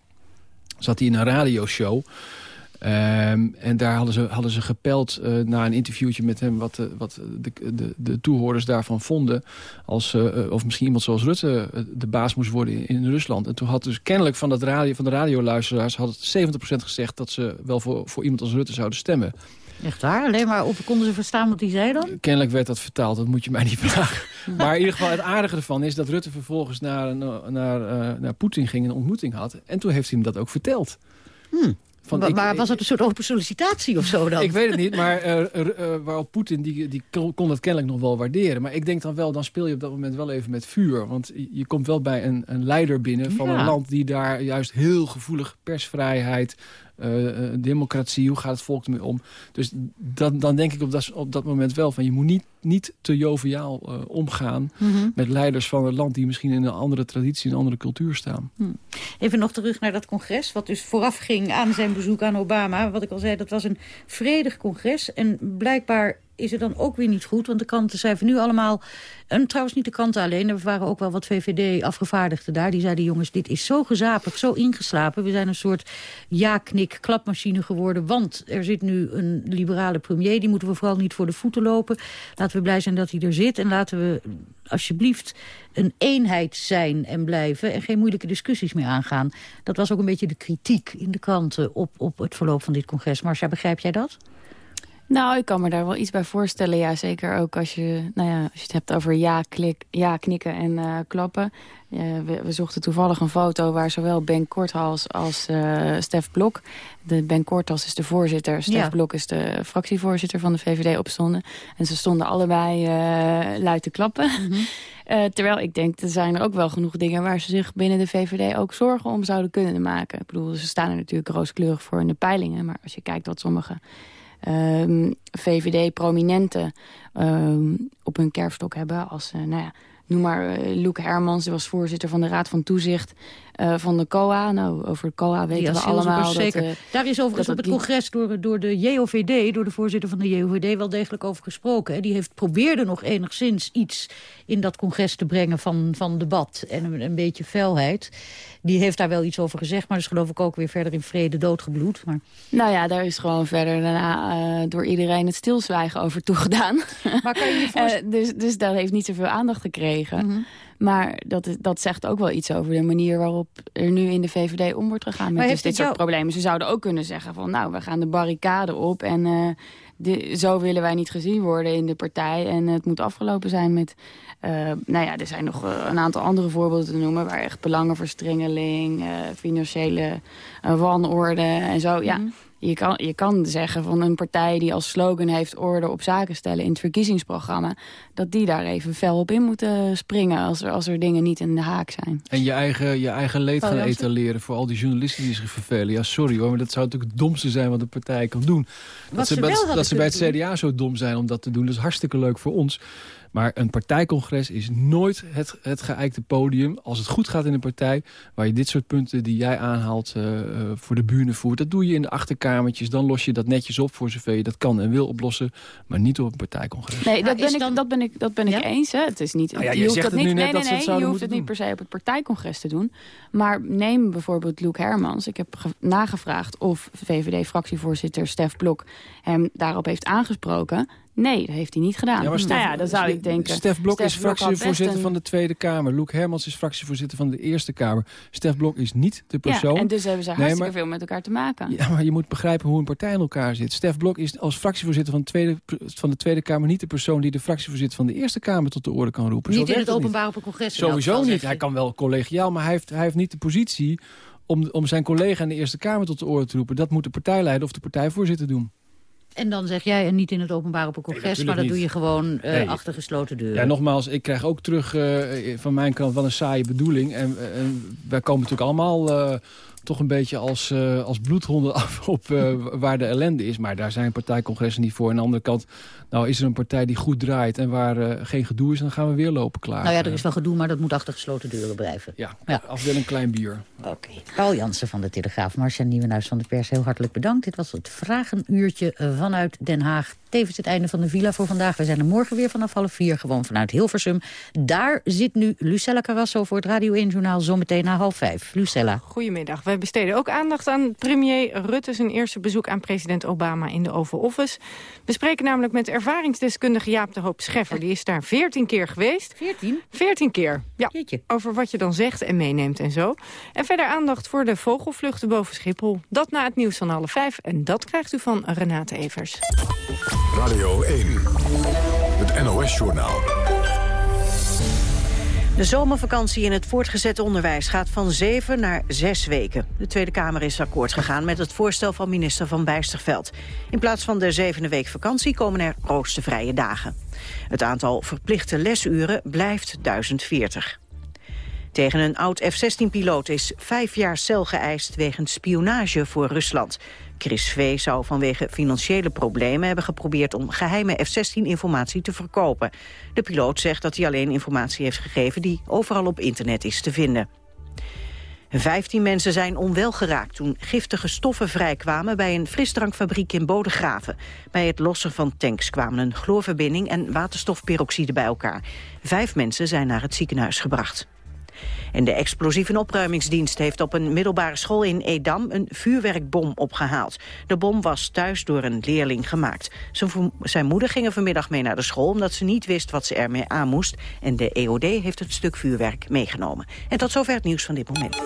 zat hij in een radioshow... Um, en daar hadden ze, hadden ze gepeld uh, na een interviewtje met hem... wat, de, wat de, de, de toehoorders daarvan vonden. Als, uh, of misschien iemand zoals Rutte de baas moest worden in, in, Rusland. En toen had dus kennelijk van, dat radio, van de radioluisteraars... had het 70% gezegd dat ze wel voor, voor iemand als Rutte zouden stemmen. Echt waar? Alleen maar of konden ze verstaan wat hij zei dan? Kennelijk werd dat vertaald, dat moet je mij niet vragen. maar in ieder geval het aardige ervan is dat Rutte vervolgens naar, naar, uh, naar Poetin ging... en een ontmoeting had. En toen heeft hij hem dat ook verteld. Hmm. Van, maar was het een soort open sollicitatie of zo dan? Ik weet het niet, maar uh, uh, waarop Poetin die, die kon dat kennelijk nog wel waarderen. Maar ik denk dan wel, dan speel je op dat moment wel even met vuur. Want je komt wel bij een, een leider binnen van een land die daar juist heel gevoelig persvrijheid... Uh, democratie, hoe gaat het volk ermee om? Dus dan, dan denk ik op dat, op dat moment wel van... je moet niet, niet te joviaal uh, omgaan mm met leiders van een land... die misschien in een andere traditie, een andere cultuur staan. Hm. Even nog terug naar dat congres, wat dus vooraf ging aan zijn bezoek aan Obama. Wat ik al zei, dat was een vredig congres. En blijkbaar is het dan ook weer niet goed. Want de kanten zijn nu allemaal... En trouwens niet de kanten alleen. Er waren ook wel wat VVD-afgevaardigden daar. Die zeiden, jongens, dit is zo gezapig, zo ingeslapen. We zijn een soort ja-knik-klapmachine geworden. Want er zit nu een liberale premier. Die moeten we vooral niet voor de voeten lopen. Laten we blij zijn dat hij er zit. En laten we alsjeblieft een eenheid zijn en blijven... en geen moeilijke discussies meer aangaan. Dat was ook een beetje de kritiek in de kranten op, op het verloop van dit congres. Marcia, begrijp jij dat? Nou, ik kan me daar wel iets bij voorstellen. Ja, zeker ook als je, nou ja, als je het hebt over ja, klik, ja knikken en uh, klappen. we, we, zochten toevallig een foto waar zowel Ben Korthals als uh, Stef Blok... De ben Korthals is de voorzitter, Stef Blok is de fractievoorzitter van de VVD opstonden. En ze stonden allebei uh, luid te klappen. Mm -hmm. terwijl ik denk, er zijn er ook wel genoeg dingen... waar ze zich binnen de VVD ook zorgen om zouden kunnen maken. Ik bedoel, ze staan er natuurlijk rooskleurig voor in de peilingen. Maar als je kijkt wat sommige ehm, VVD-prominenten um, op hun kerfstok hebben. Als, uh, nou ja, noem maar uh, Luc Hermans, die was voorzitter van de Raad van Toezicht uh, van de COA. Nou, over de COA weten we allemaal. Dat, zeker. Uh, Daar is overigens op het congres door, door de JOVD, door de voorzitter van de JOVD, wel degelijk over gesproken. Hè. Die heeft probeerde nog enigszins iets in dat congres te brengen van, van debat en een, een beetje felheid. Die heeft daar wel iets over gezegd, maar is geloof ik ook weer verder in vrede doodgebloed. Maar... Nou ja, daar is gewoon verder daarna uh, door iedereen het stilzwijgen over toegedaan. Maar kan je je voorstellen... dus, dus dat heeft niet zoveel aandacht gekregen. Mm -hmm. Maar dat, dat zegt ook wel iets over de manier waarop er nu in de VVD om wordt gegaan met dus dit soort problemen. Ze zouden ook kunnen zeggen van nou, we gaan de barricade op en uh, de, zo willen wij niet gezien worden in de partij. En het moet afgelopen zijn met, uh, nou ja, er zijn nog een aantal andere voorbeelden te noemen waar echt belangenverstrengeling, financiële wanorde en zo. Ja, mm -hmm. Je kan, je kan zeggen van een partij die als slogan heeft orde op zaken stellen in het verkiezingsprogramma, dat die daar even fel op in moeten springen als er, als er dingen niet in de haak zijn. En je eigen, je eigen leed gaan etaleren voor al die journalisten die zich vervelen. Ja, sorry hoor, maar dat zou natuurlijk het domste zijn wat een partij kan doen. dat ze, dat ze bij het CDA zo dom zijn om dat te doen, dat is hartstikke leuk voor ons. Maar een partijcongres is nooit het, het geëikte podium... als het goed gaat in een partij... waar je dit soort punten die jij aanhaalt uh, voor de buren voert. Dat doe je in de achterkamertjes. Dan los je dat netjes op voor zover je dat kan en wil oplossen. Maar niet op een partijcongres. Nee, dat, ben, ik, dat ben ik, dat ben ik eens. Hè. Het is niet, nou ja, je, je hoeft dat niet, nee, nee, nee, je hoeft het niet per se op het partijcongres te doen. Maar neem bijvoorbeeld Luc Hermans. Ik heb nagevraagd of VVD-fractievoorzitter Stef Blok hem daarop heeft aangesproken. Nee, dat heeft hij niet gedaan. Ja, maar Stef, nou ja, dan zou ik denken... Stef Blok is fractievoorzitter van de Tweede Kamer. Loek Hermans is fractievoorzitter van de Eerste Kamer. Stef Blok is niet de persoon... Ja, en dus hebben ze hartstikke veel met elkaar te maken. Ja, maar je moet begrijpen hoe een partij in elkaar zit. Stef Blok is als fractievoorzitter van de Tweede, van de tweede Kamer... niet de persoon die de fractievoorzitter van de Eerste Kamer tot de orde kan roepen. Niet in het openbaar op een congres. Sowieso niet. Hij kan wel collegiaal, maar hij heeft, hij heeft niet de positie... Om, om zijn collega in de Eerste Kamer tot de orde te roepen. Dat moet de partijleider of de partijvoorzitter doen. En dan zeg jij, en niet in het openbaar op een congres... maar dat doe je gewoon uh, achter gesloten deuren. Ja, nogmaals, ik krijg ook terug uh, van mijn kant wel een saaie bedoeling. En, en wij komen natuurlijk allemaal... Uh, toch een beetje als, als bloedhonden af op waar de ellende is. Maar daar zijn partijcongressen niet voor. En aan de andere kant nou, is er een partij die goed draait en waar uh, geen gedoe is... dan gaan we weer lopen klaar. Nou ja, er is wel gedoe, maar dat moet achter gesloten deuren blijven. Ja, ja. afdeling klein bier. Oké. Okay. Paul Jansen van de Telegraaf, Marcia Nieuwenhuis van de Pers... heel hartelijk bedankt. Dit was het Vragenuurtje vanuit Den Haag. Tevens het einde van de villa voor vandaag. We zijn er morgen weer vanaf half vier, gewoon vanuit Hilversum. Daar zit nu Lucella Carrasso voor het Radio 1-journaal... zometeen na half vijf. Lucella. Goedemiddag. Wij besteden ook aandacht aan premier Rutte... zijn eerste bezoek aan president Obama in de Oval Office. We spreken namelijk met ervaringsdeskundige Jaap de Hoop Scheffer. Die is daar veertien keer geweest. Veertien? Veertien keer, ja. Jeetje. Over wat je dan zegt en meeneemt en zo. En verder aandacht voor de vogelvluchten boven Schiphol. Dat na het nieuws van half vijf. En dat krijgt u van Renate Evers. Radio 1, het NOS-journaal. De zomervakantie in het voortgezet onderwijs gaat van zeven naar zes weken. De Tweede Kamer is akkoord gegaan met het voorstel van minister Van Bijsterveld. In plaats van de zevende week vakantie komen er roostervrije dagen. Het aantal verplichte lesuren blijft 1040. Tegen een oud F-16-piloot is vijf jaar cel geëist wegens spionage voor Rusland. Chris V. zou vanwege financiële problemen hebben geprobeerd om geheime F-16-informatie te verkopen. De piloot zegt dat hij alleen informatie heeft gegeven die overal op internet is te vinden. Vijftien mensen zijn onwel geraakt toen giftige stoffen vrijkwamen bij een frisdrankfabriek in Bodegraven. Bij het lossen van tanks kwamen een chloorverbinding en waterstofperoxide bij elkaar. Vijf mensen zijn naar het ziekenhuis gebracht. En de explosieve opruimingsdienst heeft op een middelbare school in Edam een vuurwerkbom opgehaald. De bom was thuis door een leerling gemaakt. Zijn moeder ging er vanmiddag mee naar de school omdat ze niet wist wat ze ermee aan moest. En de EOD heeft het stuk vuurwerk meegenomen. En tot zover het nieuws van dit moment.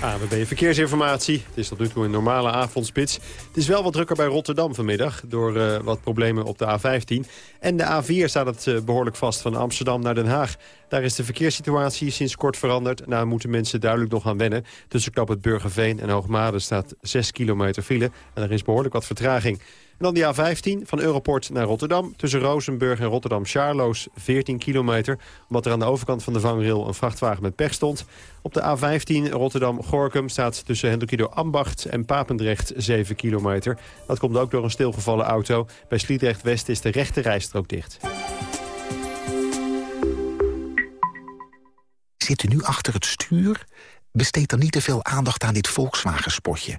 AWB Verkeersinformatie. Het is tot nu toe een normale avondspits. Het is wel wat drukker bij Rotterdam vanmiddag... door uh, wat problemen op de A15. En de A4 staat het uh, behoorlijk vast van Amsterdam naar Den Haag. Daar is de verkeerssituatie sinds kort veranderd. Daar moeten mensen duidelijk nog aan wennen. Tussen knap het Burgerveen en Hoogmade staat 6 kilometer file. En er is behoorlijk wat vertraging. Dan die A15 van Europort naar Rotterdam. Tussen Rozenburg en Rotterdam-Charloes 14 kilometer. Omdat er aan de overkant van de vangrail een vrachtwagen met pech stond. Op de A15 Rotterdam-Gorkum staat tussen Hendrikido Ambacht en Papendrecht 7 kilometer. Dat komt ook door een stilgevallen auto. Bij Sliedrecht-West is de rechte rijstrook dicht. Zit u nu achter het stuur? Besteed dan niet te veel aandacht aan dit Volkswagen-spotje.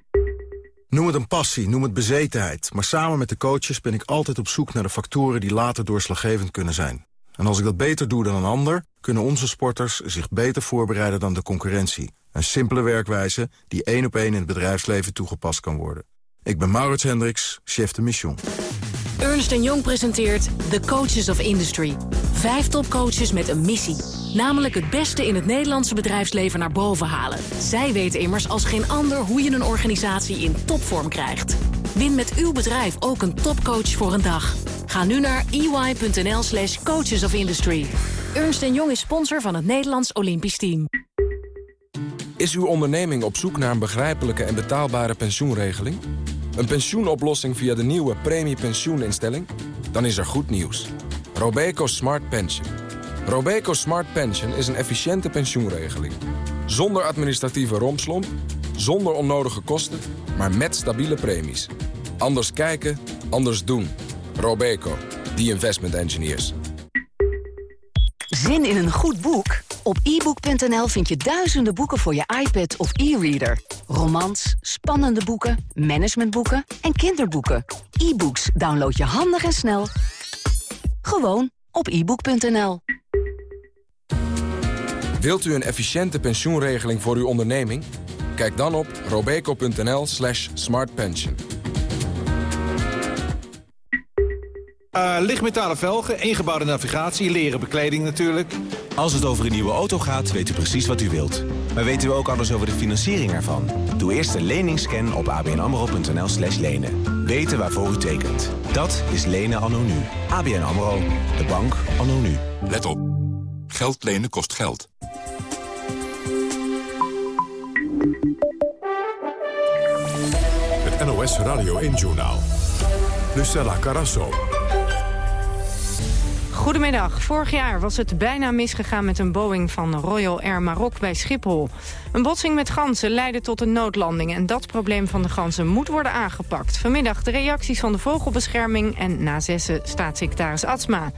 Noem het een passie, noem het bezetenheid. Maar samen met de coaches ben ik altijd op zoek naar de factoren die later doorslaggevend kunnen zijn. En als ik dat beter doe dan een ander, kunnen onze sporters zich beter voorbereiden dan de concurrentie. Een simpele werkwijze die één op één in het bedrijfsleven toegepast kan worden. Ik ben Maurits Hendricks, chef de mission. Ernst Jong presenteert The Coaches of Industry. Vijf topcoaches met een missie. Namelijk het beste in het Nederlandse bedrijfsleven naar boven halen. Zij weten immers als geen ander hoe je een organisatie in topvorm krijgt. Win met uw bedrijf ook een topcoach voor een dag. Ga nu naar ey.nl slash coaches of industry. Ernst Jong is sponsor van het Nederlands Olympisch Team. Is uw onderneming op zoek naar een begrijpelijke en betaalbare pensioenregeling? Een pensioenoplossing via de nieuwe premiepensioeninstelling? Dan is er goed nieuws. Robeco Smart Pension. Robeco Smart Pension is een efficiënte pensioenregeling. Zonder administratieve rompslomp, zonder onnodige kosten, maar met stabiele premies. Anders kijken, anders doen. Robeco, the investment engineers. Zin in een goed boek? Op ebook.nl vind je duizenden boeken voor je iPad of e-reader. Romans, spannende boeken, managementboeken en kinderboeken. E-books download je handig en snel. Gewoon op ebook.nl. Wilt u een efficiënte pensioenregeling voor uw onderneming? Kijk dan op robeco.nl slash smartpension. Uh, lichtmetalen velgen, ingebouwde navigatie, leren bekleding natuurlijk. Als het over een nieuwe auto gaat, weet u precies wat u wilt. Maar weten u ook alles over de financiering ervan? Doe eerst een leningsscan op abnamro.nl slash lenen. Weten waarvoor u tekent. Dat is lenen anno nu. ABN AMRO. De bank anno nu. Let op. Geld lenen kost geld. Het NOS Radio 1 Journaal. Lucella Carasso. Goedemiddag. Vorig jaar was het bijna misgegaan met een Boeing van Royal Air Maroc bij Schiphol. Een botsing met ganzen leidde tot een noodlanding... en dat probleem van de ganzen moet worden aangepakt. Vanmiddag de reacties van de vogelbescherming... en na zessen staatssecretaris Atsma.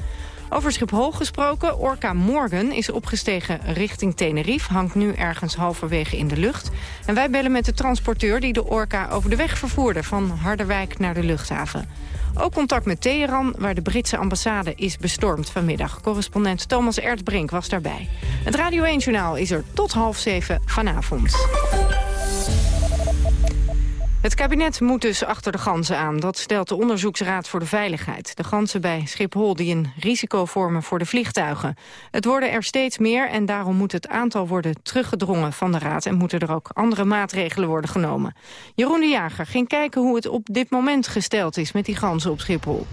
Over Schiphol gesproken, Orca Morgan is opgestegen richting Tenerife... hangt nu ergens halverwege in de lucht. En wij bellen met de transporteur die de Orca over de weg vervoerde... van Harderwijk naar de luchthaven. Ook contact met Teheran, waar de Britse ambassade is bestormd vanmiddag. Correspondent Thomas Erdbrink was daarbij. Het Radio 1-journaal is er tot half zeven vanavond. Het kabinet moet dus achter de ganzen aan. Dat stelt de Onderzoeksraad voor de Veiligheid. De ganzen bij Schiphol die een risico vormen voor de vliegtuigen. Het worden er steeds meer en daarom moet het aantal worden teruggedrongen van de Raad... en moeten er ook andere maatregelen worden genomen. Jeroen de Jager ging kijken hoe het op dit moment gesteld is... met die ganzen op Schiphol.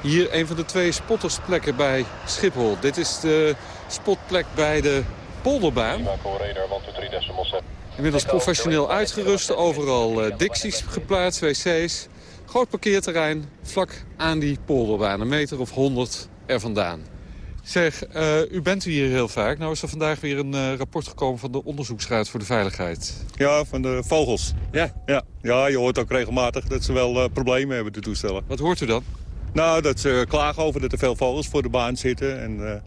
Hier een van de twee spottersplekken bij Schiphol. Dit is de spotplek bij de polderbaan. Inmiddels professioneel uitgerust, overal uh, dicties geplaatst, wc's. Groot parkeerterrein, vlak aan die polderbaan, een meter of honderd er vandaan. Zeg, uh, u bent hier heel vaak. Nou is er vandaag weer een uh, rapport gekomen van de Onderzoeksraad voor de Veiligheid. Ja, van de vogels. Ja? Ja, ja je hoort ook regelmatig dat ze wel problemen hebben, de toestellen. Wat hoort u dan? Nou, dat ze klagen over dat er veel vogels voor de baan zitten. En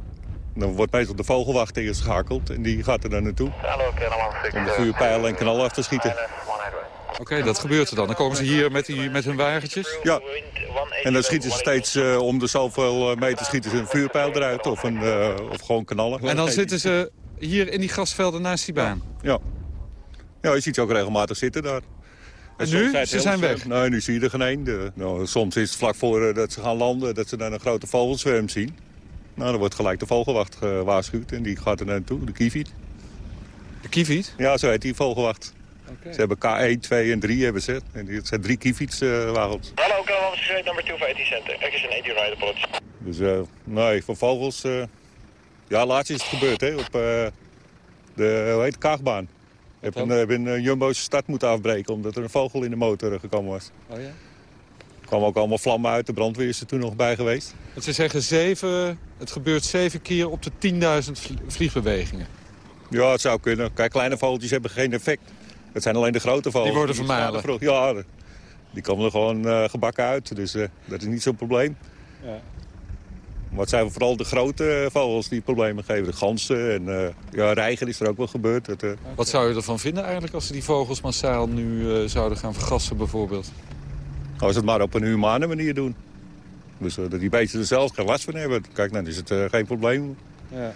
dan wordt meestal de vogelwacht ingeschakeld en die gaat er dan naartoe. Om de vuurpijlen en knallen af te schieten. Oké, dat gebeurt er dan. Dan komen ze hier met, die, met hun wagentjes? Ja. En dan schieten ze steeds uh, om de zoveel meter schieten ze een vuurpijl eruit of, een, uh, of gewoon knallen. En dan zitten ze hier in die grasvelden naast die baan? Ja. Ja, je ziet ze ook regelmatig zitten daar. En, en nu? Ze zijn weg? Nee, nu zie je er geen één. Nou, soms is het vlak voor dat ze gaan landen dat ze dan een grote vogelzwerm zien. Nou, dan wordt gelijk de vogelwacht gewaarschuwd en die gaat er naartoe, de kieviet. De kieviet? Ja, zo heet die vogelwacht. Okay. Ze hebben K1, 2 en 3 hebben ze. En het zijn drie kievietswagens. Uh, Hallo, kan wel street number 2 voor 80 center. Er is een 80 rider apology. Dus uh, nee, voor vogels... Uh, ja, laatst is het gebeurd, hè, op de, hoe heet Kaagbaan. Heb een, heb een Jumbo's start moeten afbreken omdat er een vogel in de motor gekomen was. Oh ja? Er kwamen ook allemaal vlammen uit. De brandweer is er toen nog bij geweest. Ze zeggen zeven, het gebeurt zeven keer op de 10.000 vliegbewegingen. Ja, het zou kunnen. Kijk, kleine vogeltjes hebben geen effect. Het zijn alleen de grote vogels. Die worden vermalen? Ja, die komen er gewoon uh, gebakken uit. Dus uh, dat is niet zo'n probleem. Ja. Maar het zijn vooral de grote vogels die problemen geven. De ganzen en uh, ja, reiger is er ook wel gebeurd. Dat, Wat zou je ervan vinden eigenlijk als ze die vogels massaal nu zouden gaan vergassen bijvoorbeeld? Als ze het maar op een humane manier doen. Dus dat die beesten er zelf geen last van hebben. Kijk, dan is het geen probleem. Ja.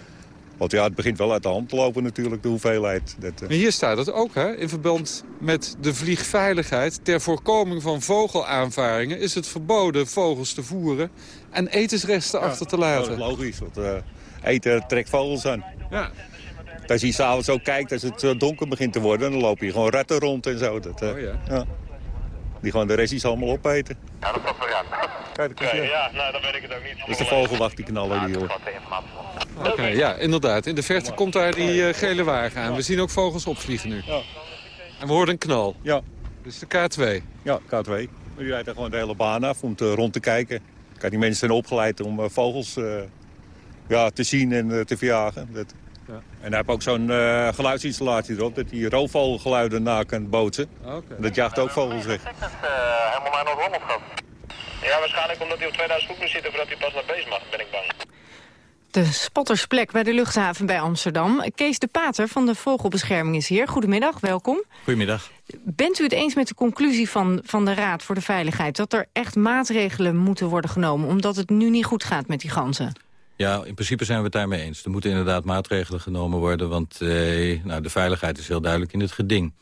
Want ja, het begint wel uit de hand te lopen natuurlijk, de hoeveelheid. Dat, Maar hier staat het ook, hè? In verband met de vliegveiligheid... ter voorkoming van vogelaanvaringen is het verboden vogels te voeren... en etensresten achter te laten. Dat is logisch, want uh, eten trekt vogels aan. Ja. Als je s'avonds ook kijkt, als het donker begint te worden... dan lopen hier gewoon ratten rond en zo. Dat, uh, oh, ja. ja. Die gewoon de restjes allemaal opeten. Ja, dat klopt wel, ja. Kijk, ja, ja, nou, dan weet ik het ook niet. Dat is de vogelwacht die knallen die hoor. Oké, okay, ja, inderdaad. In de verte komt daar die uh, gele wagen aan. We zien ook vogels opvliegen nu. Ja. En we horen een knal. Ja. Dus de K2. Ja, K2. Die rijdt er gewoon de hele baan af om te, rond te kijken. Kijk, die mensen zijn opgeleid om uh, vogels uh, ja, te zien en te verjagen. Dat... Ja. En hij heeft ook zo'n uh, geluidsinstallatie erop, dat hij roofvogelgeluiden na kan bootsen. Okay. Dat jaagt ook vogels weg. Uh, helemaal naar Noord-Holland gaat. Ja, waarschijnlijk omdat hij op 2000 voet moet zitten voordat hij pas naar beest mag, ben ik bang. De spottersplek bij de luchthaven bij Amsterdam. Kees de Pater van de Vogelbescherming is hier. Goedemiddag, welkom. Goedemiddag. Bent u het eens met de conclusie van, van de Raad voor de Veiligheid... dat er echt maatregelen moeten worden genomen... omdat het nu niet goed gaat met die ganzen? Ja, in principe zijn we het daarmee eens. Er moeten inderdaad maatregelen genomen worden... want eh, nou, de veiligheid is heel duidelijk in het geding.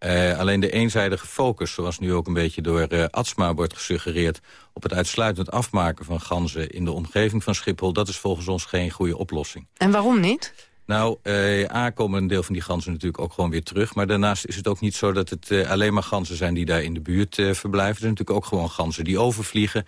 Uh, alleen de eenzijdige focus, zoals nu ook een beetje door uh, ATSMA wordt gesuggereerd... op het uitsluitend afmaken van ganzen in de omgeving van Schiphol... dat is volgens ons geen goede oplossing. En waarom niet? Nou, uh, A komen een deel van die ganzen natuurlijk ook gewoon weer terug. Maar daarnaast is het ook niet zo dat het uh, alleen maar ganzen zijn die daar in de buurt uh, verblijven. Er zijn natuurlijk ook gewoon ganzen die overvliegen.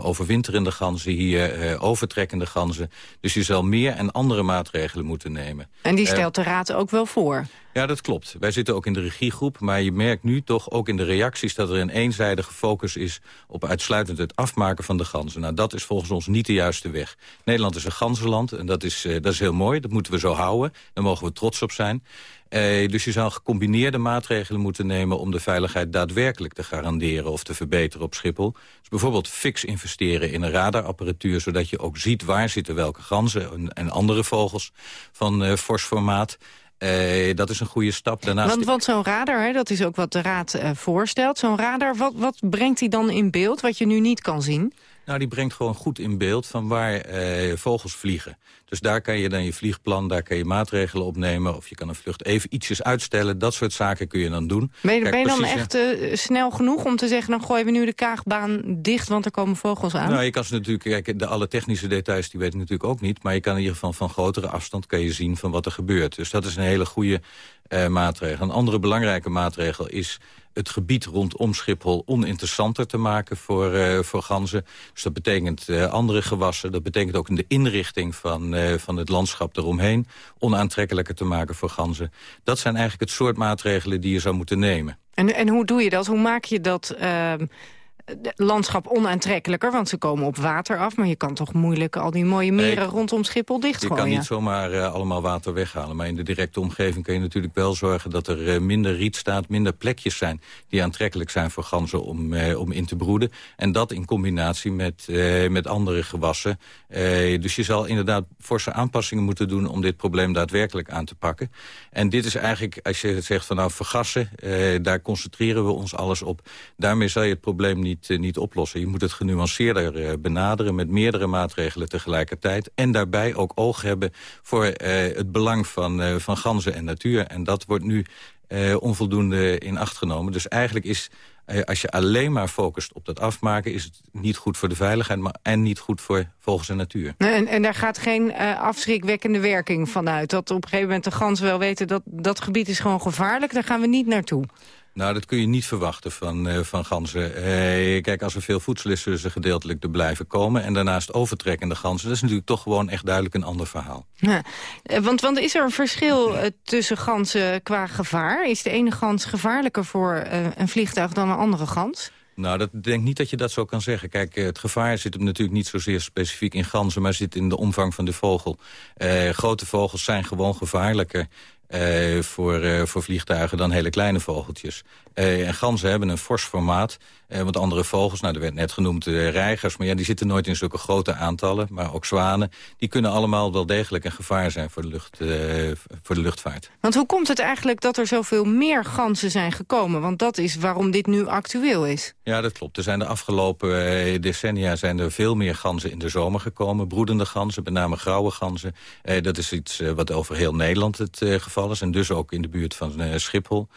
overwinterende ganzen hier, overtrekkende ganzen. Dus je zal meer en andere maatregelen moeten nemen. En die stelt de Raad ook wel voor? Ja, dat klopt. Wij zitten ook in de regiegroep, maar je merkt nu toch ook in de reacties... dat er een eenzijdige focus is op uitsluitend het afmaken van de ganzen. Nou, dat is volgens ons niet de juiste weg. Nederland is een ganzenland en dat is, uh, dat is heel mooi. Dat moeten we zo houden. Daar mogen we trots op zijn. Uh, dus je zou gecombineerde maatregelen moeten nemen... om de veiligheid daadwerkelijk te garanderen of te verbeteren op Schiphol. Dus bijvoorbeeld fix investeren in een radarapparatuur... zodat je ook ziet waar zitten welke ganzen en, andere vogels van uh, fors formaat... Uh, dat is een goede stap. Daarnaast... Want, want zo'n radar, hè, dat is ook wat de Raad uh, voorstelt. Zo'n radar, wat, wat brengt hij dan in beeld wat je nu niet kan zien? Nou, die brengt gewoon goed in beeld van waar uh, vogels vliegen. Dus daar kan je dan je vliegplan, daar kan je maatregelen opnemen... of je kan een vlucht even ietsjes uitstellen. Dat soort zaken kun je dan doen. Ben je, Kijk, ben je dan echt uh, snel genoeg om te zeggen... dan gooien we nu de kaagbaan dicht, want er komen vogels aan? Nou, je kan ze natuurlijk... Kijk, de, alle technische details die weet ik natuurlijk ook niet... maar je kan in ieder geval van grotere afstand kan je zien van wat er gebeurt. Dus dat is een hele goede uh, maatregel. Een andere belangrijke maatregel is het gebied rondom Schiphol oninteressanter te maken voor, uh, voor ganzen. Dus dat betekent andere gewassen. Dat betekent ook in de inrichting van, uh, van het landschap eromheen... onaantrekkelijker te maken voor ganzen. Dat zijn eigenlijk het soort maatregelen die je zou moeten nemen. En, en hoe doe je dat? Hoe maak je dat landschap onaantrekkelijker, want ze komen op water af. Maar je kan toch moeilijk al die mooie meren nee, rondom Schiphol dichtgooien? Je kan niet zomaar uh, allemaal water weghalen. Maar in de directe omgeving kun je natuurlijk wel zorgen... dat er uh, minder riet staat, minder plekjes zijn... die aantrekkelijk zijn voor ganzen om, uh, om in te broeden. En dat in combinatie met, met andere gewassen. dus je zal inderdaad forse aanpassingen moeten doen... om dit probleem daadwerkelijk aan te pakken. En dit is eigenlijk, als je zegt van nou vergassen... daar concentreren we ons alles op. Daarmee zal je het probleem niet niet, niet oplossen. Je moet het genuanceerder benaderen met meerdere maatregelen tegelijkertijd. En daarbij ook oog hebben voor uh, het belang van, van ganzen en natuur. En dat wordt nu onvoldoende in acht genomen. Dus eigenlijk is, als je alleen maar focust op dat afmaken... is het niet goed voor de veiligheid maar, en niet goed voor volgens de natuur. En, en daar gaat geen afschrikwekkende werking van uit? Dat op een gegeven moment de ganzen wel weten... dat dat gebied is gewoon gevaarlijk, daar gaan we niet naartoe? Nou, dat kun je niet verwachten van, uh, van ganzen. Uh, kijk, als er veel voedsel is, zullen ze gedeeltelijk te blijven komen. En daarnaast overtrekkende ganzen, dat is natuurlijk toch gewoon echt duidelijk een ander verhaal. Ja, want, want is er een verschil uh, tussen ganzen qua gevaar? Is de ene gans gevaarlijker voor een vliegtuig dan een andere gans? Nou, dat denk niet dat je dat zo kan zeggen. Kijk, het gevaar zit hem natuurlijk niet zozeer specifiek in ganzen... maar zit in de omvang van de vogel. Grote vogels zijn gewoon gevaarlijker voor, uh, voor vliegtuigen dan hele kleine vogeltjes. Uh, en ganzen hebben een fors formaat. want andere vogels, nou, er werd net genoemd reigers... maar ja, die zitten nooit in zulke grote aantallen. Maar ook zwanen, die kunnen allemaal wel degelijk een gevaar zijn... voor de, lucht, voor de luchtvaart. Want hoe komt het eigenlijk dat er zoveel meer ganzen zijn gekomen? Want dat is waarom dit nu actueel is. Ja, dat klopt. Er zijn de afgelopen decennia zijn er veel meer ganzen in de zomer gekomen. Broedende ganzen, met name grauwe ganzen. dat is iets wat over heel Nederland het geval en dus ook in de buurt van Schiphol.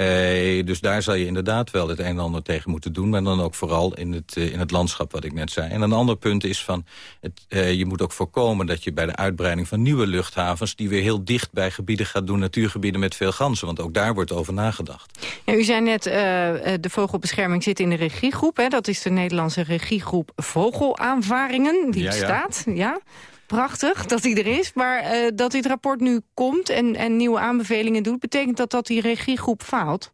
Uh, dus daar zal je inderdaad wel het een en ander tegen moeten doen. Maar dan ook vooral in het, uh, in het landschap wat ik net zei. En een ander punt is van... Het, uh, je moet ook voorkomen dat je bij de uitbreiding van nieuwe luchthavens... die weer heel dicht bij gebieden gaat doen, natuurgebieden met veel ganzen. Want ook daar wordt over nagedacht. Ja, u zei net, de vogelbescherming zit in de regiegroep. Hè? Dat is de Nederlandse regiegroep Vogelaanvaringen. Die bestaat, ja. ja prachtig dat hij er is. Maar uh, dat dit rapport nu komt en, en nieuwe aanbevelingen doet... betekent dat dat die regiegroep faalt?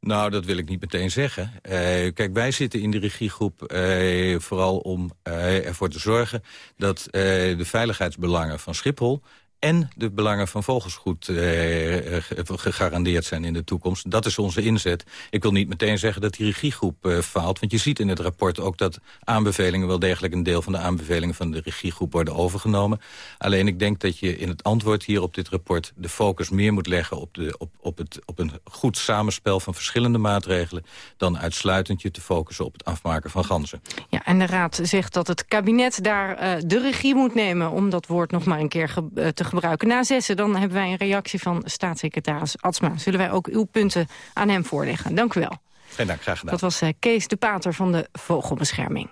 Nou, dat wil ik niet meteen zeggen. Uh, kijk, wij zitten in de regiegroep uh, vooral om ervoor te zorgen... dat de veiligheidsbelangen van Schiphol en de belangen van vogels goed eh, eh, gegarandeerd zijn in de toekomst. Dat is onze inzet. Ik wil niet meteen zeggen dat die regiegroep uh, faalt. Want je ziet in het rapport ook dat aanbevelingen... wel degelijk een deel van de aanbevelingen van de regiegroep worden overgenomen. Alleen ik denk dat je in het antwoord hier op dit rapport... de focus meer moet leggen op, de, op, op, het, op een goed samenspel van verschillende maatregelen... dan uitsluitend je te focussen op het afmaken van ganzen. Ja, en de Raad zegt dat het kabinet daar uh, de regie moet nemen... om dat woord nog maar een keer te gebruiken. Na zessen dan hebben wij een reactie van staatssecretaris Atsma. Zullen wij ook uw punten aan hem voorleggen. Dank u wel. Geen dank, graag gedaan. Dat was uh, Kees de Pater van de Vogelbescherming.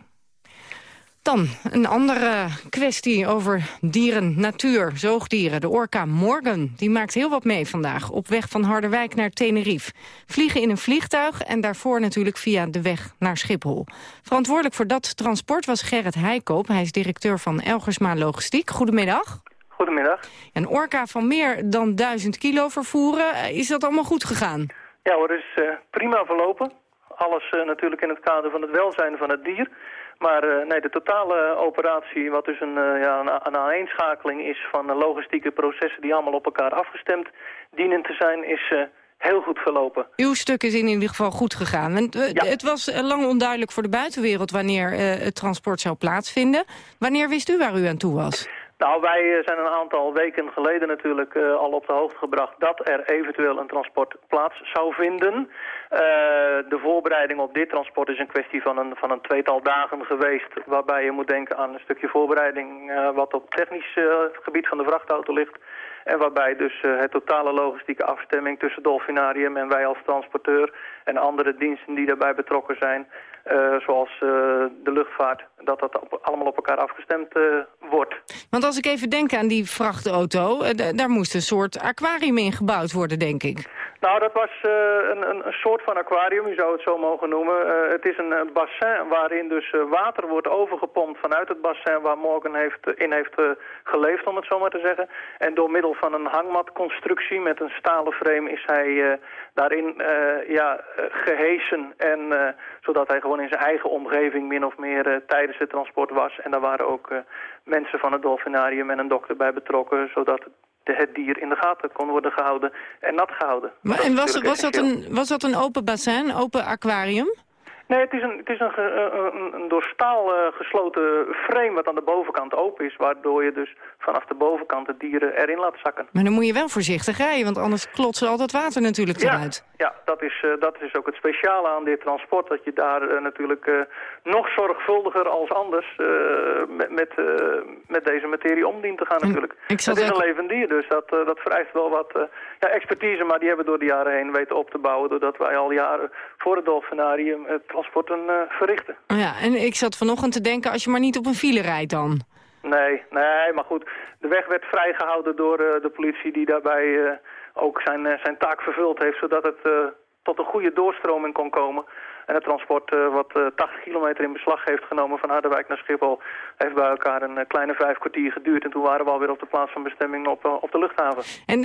Dan een andere kwestie over dieren, natuur, zoogdieren. De orka Morgan die maakt heel wat mee vandaag op weg van Harderwijk naar Tenerife. Vliegen in een vliegtuig en daarvoor natuurlijk via de weg naar Schiphol. Verantwoordelijk voor dat transport was Gerrit Heikoop. Hij is directeur van Elgersma Logistiek. Goedemiddag. Goedemiddag. Een orka van meer dan 1000 kilo vervoeren, eh, is dat allemaal goed gegaan? Ja hoor, is uh, prima verlopen. Alles uh, natuurlijk in het kader van het welzijn van het dier. Maar uh, nee, de totale operatie, wat dus een, ja, een, een aaneenschakeling is van logistieke processen die allemaal op elkaar afgestemd dienen te zijn, is heel goed verlopen. Uw stuk is in ieder geval goed gegaan. En, ja. Het was lang onduidelijk voor de buitenwereld wanneer het transport zou plaatsvinden. Wanneer wist u waar u aan toe was? Nou, wij eh, zijn een aantal weken geleden natuurlijk uh, al op de hoogte gebracht dat er eventueel een transport plaats zou vinden. Uh, de voorbereiding op dit transport is een kwestie van een, van een tweetal dagen geweest, waarbij je moet denken aan een stukje voorbereiding wat op technisch gebied van de vrachtauto ligt. En waarbij dus het totale logistieke afstemming tussen Dolfinarium en wij als transporteur en andere diensten die daarbij betrokken zijn, uh, zoals uh, de luchtvaart, dat dat op, allemaal op elkaar afgestemd uh, wordt. Want als ik even denk aan die vrachtauto, daar moest een soort aquarium in gebouwd worden, denk ik. Nou, dat was een, een, een, soort van aquarium, u zou het zo mogen noemen. het is een bassin waarin dus water wordt overgepompt vanuit het bassin waar Morgan heeft, in heeft geleefd, om het zo maar te zeggen. En door middel van een hangmatconstructie met een stalen frame is hij daarin ja, gehesen en zodat hij gewoon in zijn eigen omgeving min of meer uh, tijdens het transport was. En daar waren ook uh, mensen van het dolfinarium en een dokter bij betrokken, zodat de, het dier in de gaten kon worden gehouden en nat gehouden. Maar, en was, was, dat een, was dat een open bassin, open aquarium? Nee, het is een, het is een, een, een door staal uh, gesloten frame wat aan de bovenkant open is. Waardoor je dus vanaf de bovenkant de dieren erin laat zakken. Maar dan moet je wel voorzichtig rijden, want anders klotsen al dat water natuurlijk eruit. Ja, ja dat, is, uh, dat is ook het speciale aan dit transport. Dat je daar uh, natuurlijk nog zorgvuldiger als anders met, met, met, deze materie om dient te gaan natuurlijk. Het is een levend dier, dus dat, dat vereist wel wat ja, expertise. Maar die hebben we door de jaren heen weten op te bouwen. Doordat wij al jaren voor het dolfinarium het transporten uh, verrichten. Oh ja, en ik zat vanochtend te denken, als je maar niet op een file rijdt dan. Nee, nee, maar goed. De weg werd vrijgehouden door uh, de politie die daarbij uh, ook zijn, zijn taak vervuld heeft... zodat het tot een goede doorstroming kon komen. En het transport uh, wat uh, 80 kilometer in beslag heeft genomen van Harderwijk naar Schiphol... heeft bij elkaar een uh, kleine vijf kwartier geduurd. En toen waren we alweer op de plaats van bestemming op, op de luchthaven. En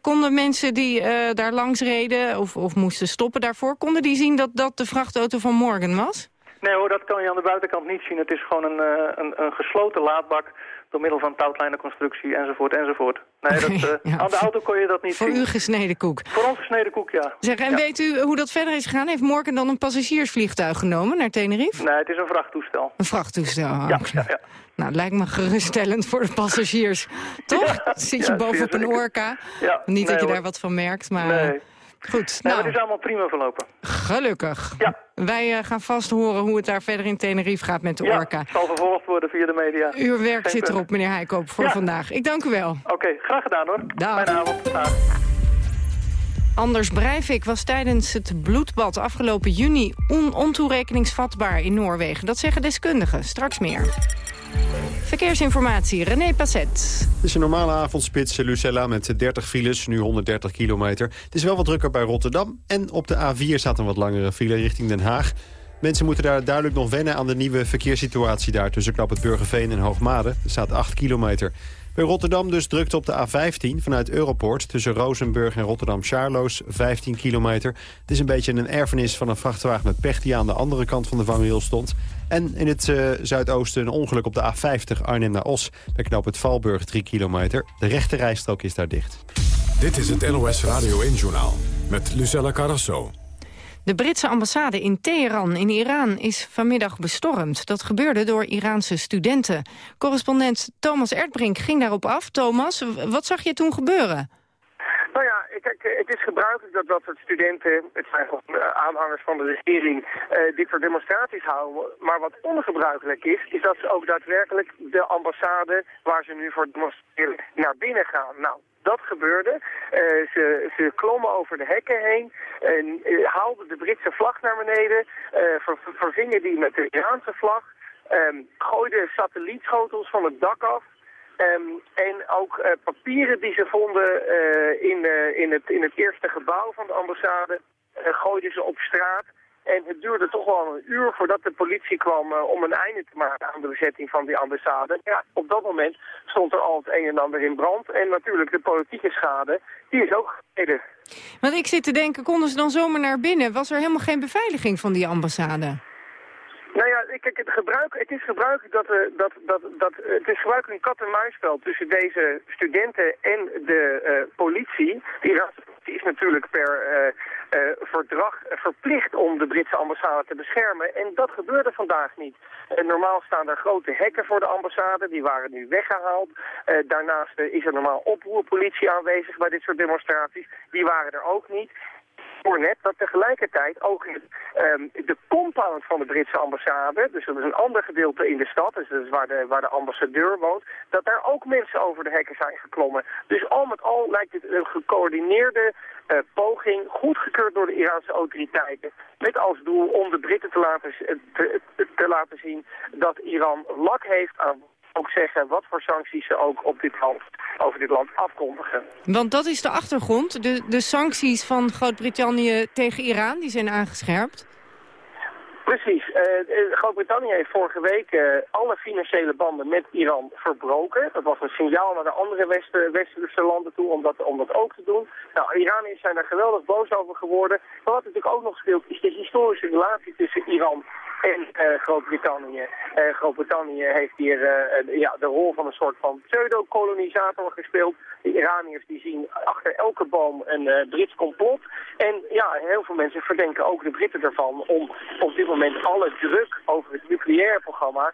konden mensen die daar langs reden of, of moesten stoppen daarvoor... konden die zien dat dat de vrachtauto van Morgan was? Nee hoor, dat kan je aan de buitenkant niet zien. Het is gewoon een, een, een gesloten laadbak door middel van touwtlijnenconstructie enzovoort enzovoort. Nee, dat, uh, aan de auto kon je dat niet Voor zien. u gesneden koek. Voor ons gesneden koek, ja. Zeg, en Ja. weet u hoe dat verder is gegaan? Heeft Morgan dan een passagiersvliegtuig genomen naar Tenerife? Nee, het is een vrachttoestel. Een vrachttoestel. Ja, ja, ja. Nou, het lijkt me geruststellend voor de passagiers. Toch? Zit je bovenop een orka? Niet dat je daar wat van merkt, maar... Nee. Goed, nou, het is allemaal prima verlopen. gelukkig. Wij eh, gaan vast horen hoe het daar verder in Tenerife gaat met de Ja, orka. het zal vervolgd worden via de media. Uw werk Geen zit erop, meneer Heikoop, voor Ja. vandaag. Ik dank u wel. Oké, graag gedaan hoor. Dag. Fijne avond. Dag. Anders Breivik was tijdens het bloedbad afgelopen juni on ontoerekeningsvatbaar in Noorwegen. Dat zeggen deskundigen. Straks meer. Verkeersinformatie, René Passet. Het is een normale avondspits, Lucella, met 30 files, nu 130 kilometer. Het is wel wat drukker bij Rotterdam. En op de A4 staat een wat langere file richting Den Haag. Mensen moeten daar duidelijk nog wennen aan de nieuwe verkeerssituatie daar... tussen Knap het Burgerveen en Hoogmade. Staat 8 kilometer. Bij Rotterdam dus drukte op de A15 vanuit Europoort... tussen Rozenburg en Rotterdam-Charloes, 15 kilometer. Het is een beetje een erfenis van een vrachtwagen met pech... die aan de andere kant van de vangrail stond. En in het eh, zuidoosten een ongeluk op de A50 Arnhem naar Os. Bij knoop het Valburg 3 kilometer. De rechte rijstrook is daar dicht. Dit is het NOS Radio 1-journaal met Lucella Carrasso. De Britse ambassade in Teheran in Iran is vanmiddag bestormd. Dat gebeurde door Iraanse studenten. Correspondent Thomas Erdbrink ging daarop af. Thomas, wat zag je toen gebeuren? Nou ja, kijk, het is gebruikelijk dat dat soort studenten, het zijn gewoon eh, aanhangers van de regering, eh, dit soort demonstraties houden. Maar wat ongebruikelijk is, is dat ze ook daadwerkelijk de ambassade waar ze nu voor demonstreren naar binnen gaan. Nou, dat gebeurde. Eh, ze, ze klommen over de hekken heen, en, eh, haalden de Britse vlag naar beneden, ver- vervingen die met de Iraanse vlag, ehm, gooiden satellietschotels van het dak af. Ehm, en ook papieren die ze vonden in, in, het, in het eerste gebouw van de ambassade gooiden ze op straat. En het duurde toch wel een uur voordat de politie kwam eh, om een einde te maken aan de bezetting van die ambassade. Ja, op dat moment stond er al het een en ander in brand. En natuurlijk de politieke schade, die is ook geleden. Want ik zit te denken, konden ze dan zomaar naar binnen? Was er helemaal geen beveiliging van die ambassade? Nou ja, kijk, het, gebruik, het is gebruikelijk dat, eh, dat, dat, dat het is gebruikelijk een kat-en-muisspel tussen deze studenten en de eh, politie. De Politie is natuurlijk per eh, eh, verdrag verplicht om de Britse ambassade te beschermen. En dat gebeurde vandaag niet. Eh, normaal staan er grote hekken voor de ambassade, die waren nu weggehaald. Eh, daarnaast is er normaal oproerpolitie aanwezig bij dit soort demonstraties. Die waren er ook niet hoor net dat tegelijkertijd ook het, ehm, de compound van de Britse ambassade, dus dat is een ander gedeelte in de stad, dus dat is waar de, waar de ambassadeur woont, dat daar ook mensen over de hekken zijn geklommen. Dus al met al lijkt het een gecoördineerde eh, poging, goedgekeurd door de Iraanse autoriteiten, met als doel om de Britten te laten, te- te laten zien dat Iran lak heeft aan ook zeggen wat voor sancties ze ook op dit land, over dit land afkondigen. Want dat is de achtergrond. De, de sancties van Groot-Brittannië tegen Iran, die zijn aangescherpt. Precies. Eh, eh, Groot-Brittannië heeft vorige week eh, alle financiële banden met Iran verbroken. Dat was een signaal naar de andere Westen, westerse landen toe om dat, om dat ook te doen. Nou, Iraniërs zijn daar geweldig boos over geworden. Maar wat natuurlijk ook nog speelt is de historische relatie tussen Iran en eh, Groot-Brittannië. Eh, Groot-Brittannië heeft hier eh, ja, de rol van een soort van pseudo-kolonisator gespeeld. De Iraniërs die zien achter elke boom een Brits complot. En ja, heel veel mensen verdenken ook de Britten ervan om op dit moment alle druk over het nucleaire programma,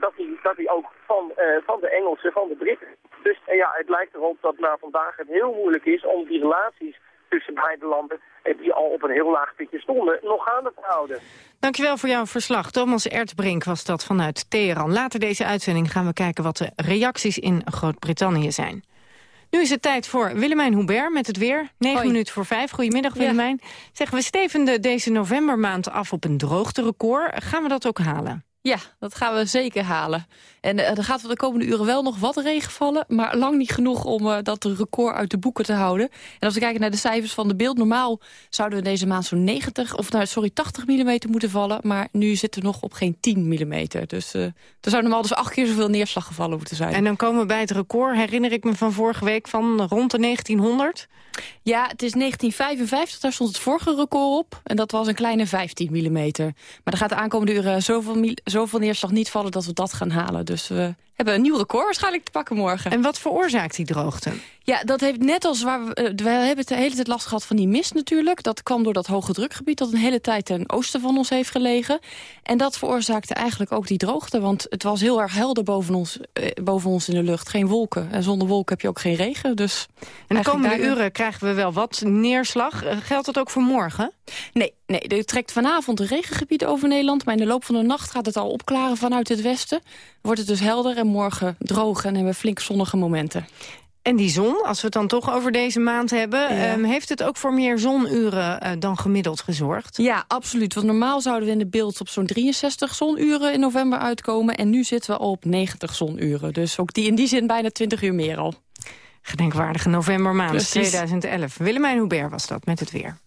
dat, die, dat die ook van, van de Engelsen, van de Britten. Dus ja, het lijkt erop dat na vandaag het heel moeilijk is om die relaties tussen beide landen, eh, die al op een heel laag pitje stonden, nog gaande te houden. Dankjewel voor jouw verslag. Thomas Erdbrink was dat vanuit Teheran. Later deze uitzending gaan we kijken wat de reacties in Groot-Brittannië zijn. Nu is het tijd voor Willemijn Hubert met het weer. 9 minuten voor 5. Goedemiddag Willemijn. Zeggen we stevenden deze novembermaand af op een droogterecord. Gaan we dat ook halen? Ja, dat gaan we zeker halen. En uh, er gaat de komende uren wel nog wat regen vallen... maar lang niet genoeg om uh, dat record uit de boeken te houden. En als we kijken naar de cijfers van de beeld... normaal zouden we deze maand zo'n 90, of nou, sorry, 80 mm moeten vallen... maar nu zitten we nog op geen 10 mm. Dus uh, er zou normaal dus acht keer zoveel neerslag gevallen moeten zijn. En dan komen we bij het record, herinner ik me van vorige week... van rond de 1900? Ja, het is 1955, daar stond het vorige record op. En dat was een kleine 15 mm. Maar er gaat de aankomende uren zoveel, zoveel neerslag niet vallen dat we dat gaan halen. Dus we hebben een nieuw record waarschijnlijk te pakken morgen. En wat veroorzaakt die droogte? Ja, dat heeft net als waar we, uh, we hebben het de hele tijd last gehad van die mist natuurlijk. Dat kwam door dat hoge drukgebied dat een hele tijd ten oosten van ons heeft gelegen. En dat veroorzaakte eigenlijk ook die droogte. Want het was heel erg helder boven ons, uh, boven ons in de lucht. Geen wolken. En zonder wolken heb je ook geen regen. Dus en de komende uren krijgen we wel wat neerslag. Uh, geldt dat ook voor morgen? Nee, nee, er trekt vanavond een regengebied over Nederland. Maar in de loop van de nacht gaat het al opklaren vanuit het westen. Wordt het dus helder en morgen droog en hebben we flink zonnige momenten. En die zon, als we het dan toch over deze maand hebben... Ja. Um, heeft het ook voor meer zonuren uh, dan gemiddeld gezorgd? Ja, absoluut. Want normaal zouden we in de beeld op zo'n 63 zonuren in november uitkomen. En nu zitten we al op 90 zonuren. Dus ook die, in die zin bijna 20 uur meer al. Gedenkwaardige novembermaand Precies. 2011. Willemijn Hubert was dat met het weer.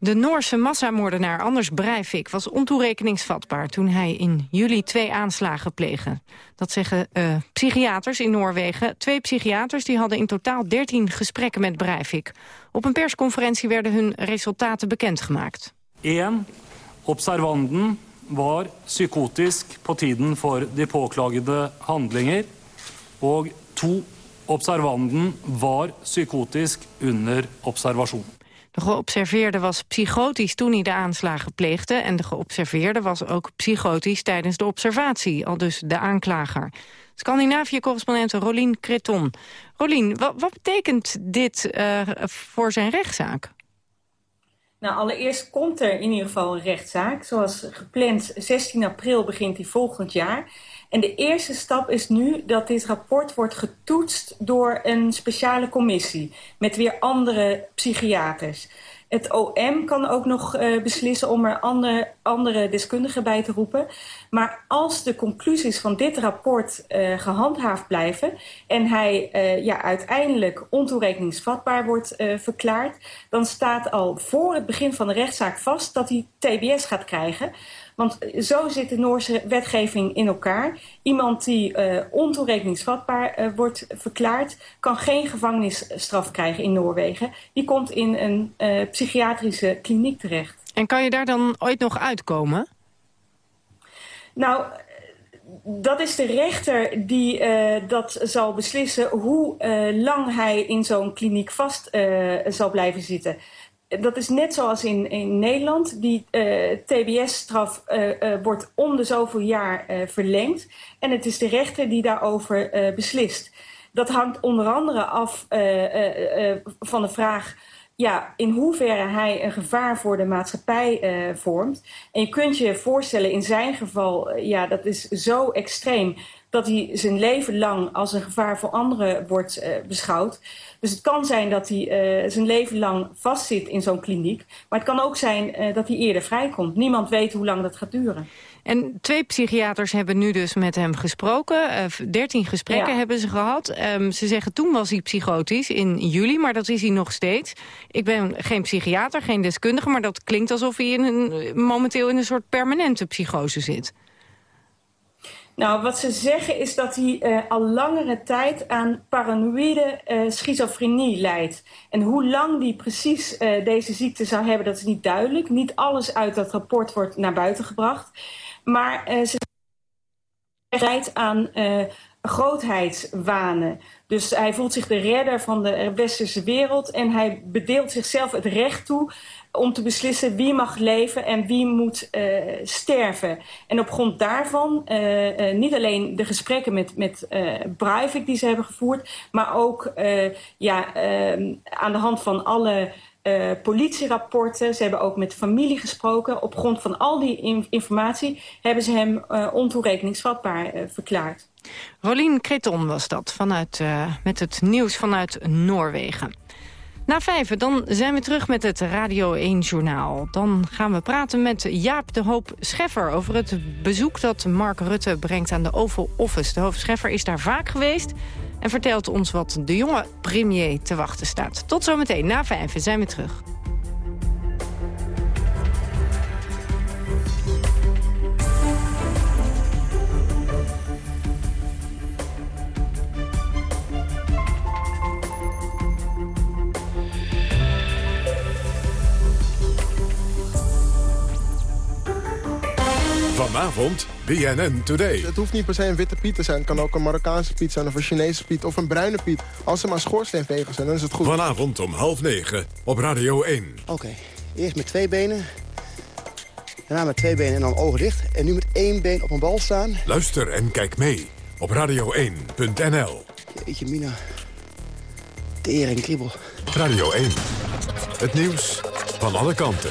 De Noorse massamoordenaar Anders Breivik was ontoerekeningsvatbaar... toen hij in juli twee aanslagen pleegde. Dat zeggen uh, psychiaters in Noorwegen. Twee psychiaters die hadden in totaal 13 gesprekken met Breivik. Op een persconferentie werden hun resultaten bekendgemaakt. Eén observanden var psykotisk på tiden voor de påklagede handlinger. Og to observanden var psykotisk under observasjon. De geobserveerde was psychotisch toen hij de aanslagen pleegde... en de geobserveerde was ook psychotisch tijdens de observatie, al dus de aanklager. Scandinavië-correspondent Rolien Creton. Rolien, wat, wat betekent dit uh, voor zijn rechtszaak? Nou, allereerst komt er in ieder geval een rechtszaak. Zoals gepland, 16 april begint die volgend jaar. En de eerste stap is nu dat dit rapport wordt getoetst door een speciale commissie met weer andere psychiaters. Het OM kan ook nog uh, beslissen om er andere, andere deskundigen bij te roepen. Maar als de conclusies van dit rapport uh, gehandhaafd blijven... en hij uh, ja, uiteindelijk ontoerekeningsvatbaar wordt verklaard... dan staat al voor het begin van de rechtszaak vast dat hij TBS gaat krijgen... Want zo zit de Noorse wetgeving in elkaar. Iemand die uh, ontoerekeningsvatbaar uh, wordt verklaard... kan geen gevangenisstraf krijgen in Noorwegen. Die komt in een uh, psychiatrische kliniek terecht. En kan je daar dan ooit nog uitkomen? Nou, dat is de rechter die uh, dat zal beslissen... hoe uh, lang hij in zo'n kliniek vast uh, zal blijven zitten dat is net zoals in, in Nederland. Die uh, TBS-straf uh, uh, wordt om de zoveel jaar verlengd. En het is de rechter die daarover beslist. Dat hangt onder andere af van de vraag... Ja, in hoeverre hij een gevaar voor de maatschappij vormt. En je kunt je voorstellen, in zijn geval... ja, dat is zo extreem dat hij zijn leven lang als een gevaar voor anderen wordt uh, beschouwd. Dus het kan zijn dat hij uh, zijn leven lang vastzit in zo'n kliniek. Maar het kan ook zijn uh, dat hij eerder vrijkomt. Niemand weet hoe lang dat gaat duren. En twee psychiaters hebben nu dus met hem gesproken. Dertien gesprekken ja. hebben ze gehad. Um, ze zeggen toen was hij psychotisch in juli, maar dat is hij nog steeds. Ik ben geen psychiater, geen deskundige, maar dat klinkt alsof hij in een, momenteel in een soort permanente psychose zit. Nou, wat ze zeggen is dat hij uh, al langere tijd aan paranoïde uh, schizofrenie lijdt. En hoe lang die precies uh, deze ziekte zou hebben, dat is niet duidelijk. Niet alles uit dat rapport wordt naar buiten gebracht. Maar ze lijdt aan grootheidswanen. Dus hij voelt zich de redder van de westerse wereld... en hij bedeelt zichzelf het recht toe om te beslissen wie mag leven en wie moet uh, sterven. En op grond daarvan, uh, uh, niet alleen de gesprekken met, met Breivik die ze hebben gevoerd... maar ook ja, aan de hand van alle politierapporten. Ze hebben ook met familie gesproken. Op grond van al die in informatie hebben ze hem ontoerekeningsvatbaar verklaard. Rolien Kreton was dat, vanuit, met het nieuws vanuit Noorwegen. Na vijf, dan zijn we terug met het Radio 1-journaal. Dan gaan we praten met Jaap de Hoop Scheffer... over het bezoek dat Mark Rutte brengt aan de Oval Office. De hoofdscheffer is daar vaak geweest en vertelt ons wat de jonge premier te wachten staat. Tot zometeen, na vijf zijn we terug. Vanavond BNN Today. Het hoeft niet per se een witte piet te zijn. Het kan ook een Marokkaanse piet zijn of een Chinese piet of een bruine piet. Als ze maar schoorsteenvegers zijn, dan is het goed. Vanavond om half negen op Radio 1. Oké, eerst met twee benen. Daarna met twee benen en dan ogen dicht. En nu met één been op een bal staan. Luister en kijk mee op radio1.nl. Jeetje mina. Tering kriebel. Radio 1. Het nieuws van alle kanten.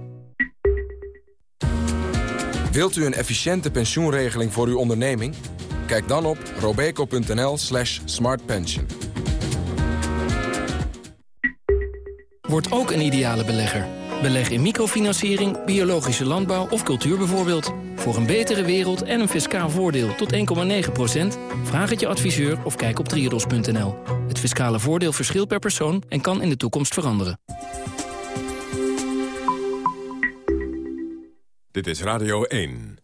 Wilt u een efficiënte pensioenregeling voor uw onderneming? Kijk dan op robeco.nl slash smartpension. Word ook een ideale belegger. Beleg in microfinanciering, biologische landbouw of cultuur bijvoorbeeld. Voor een betere wereld en een fiscaal voordeel tot 1,9% Vraag het je adviseur of kijk op triodos.nl. Het fiscale voordeel verschilt per persoon en kan in de toekomst veranderen. Dit is Radio 1.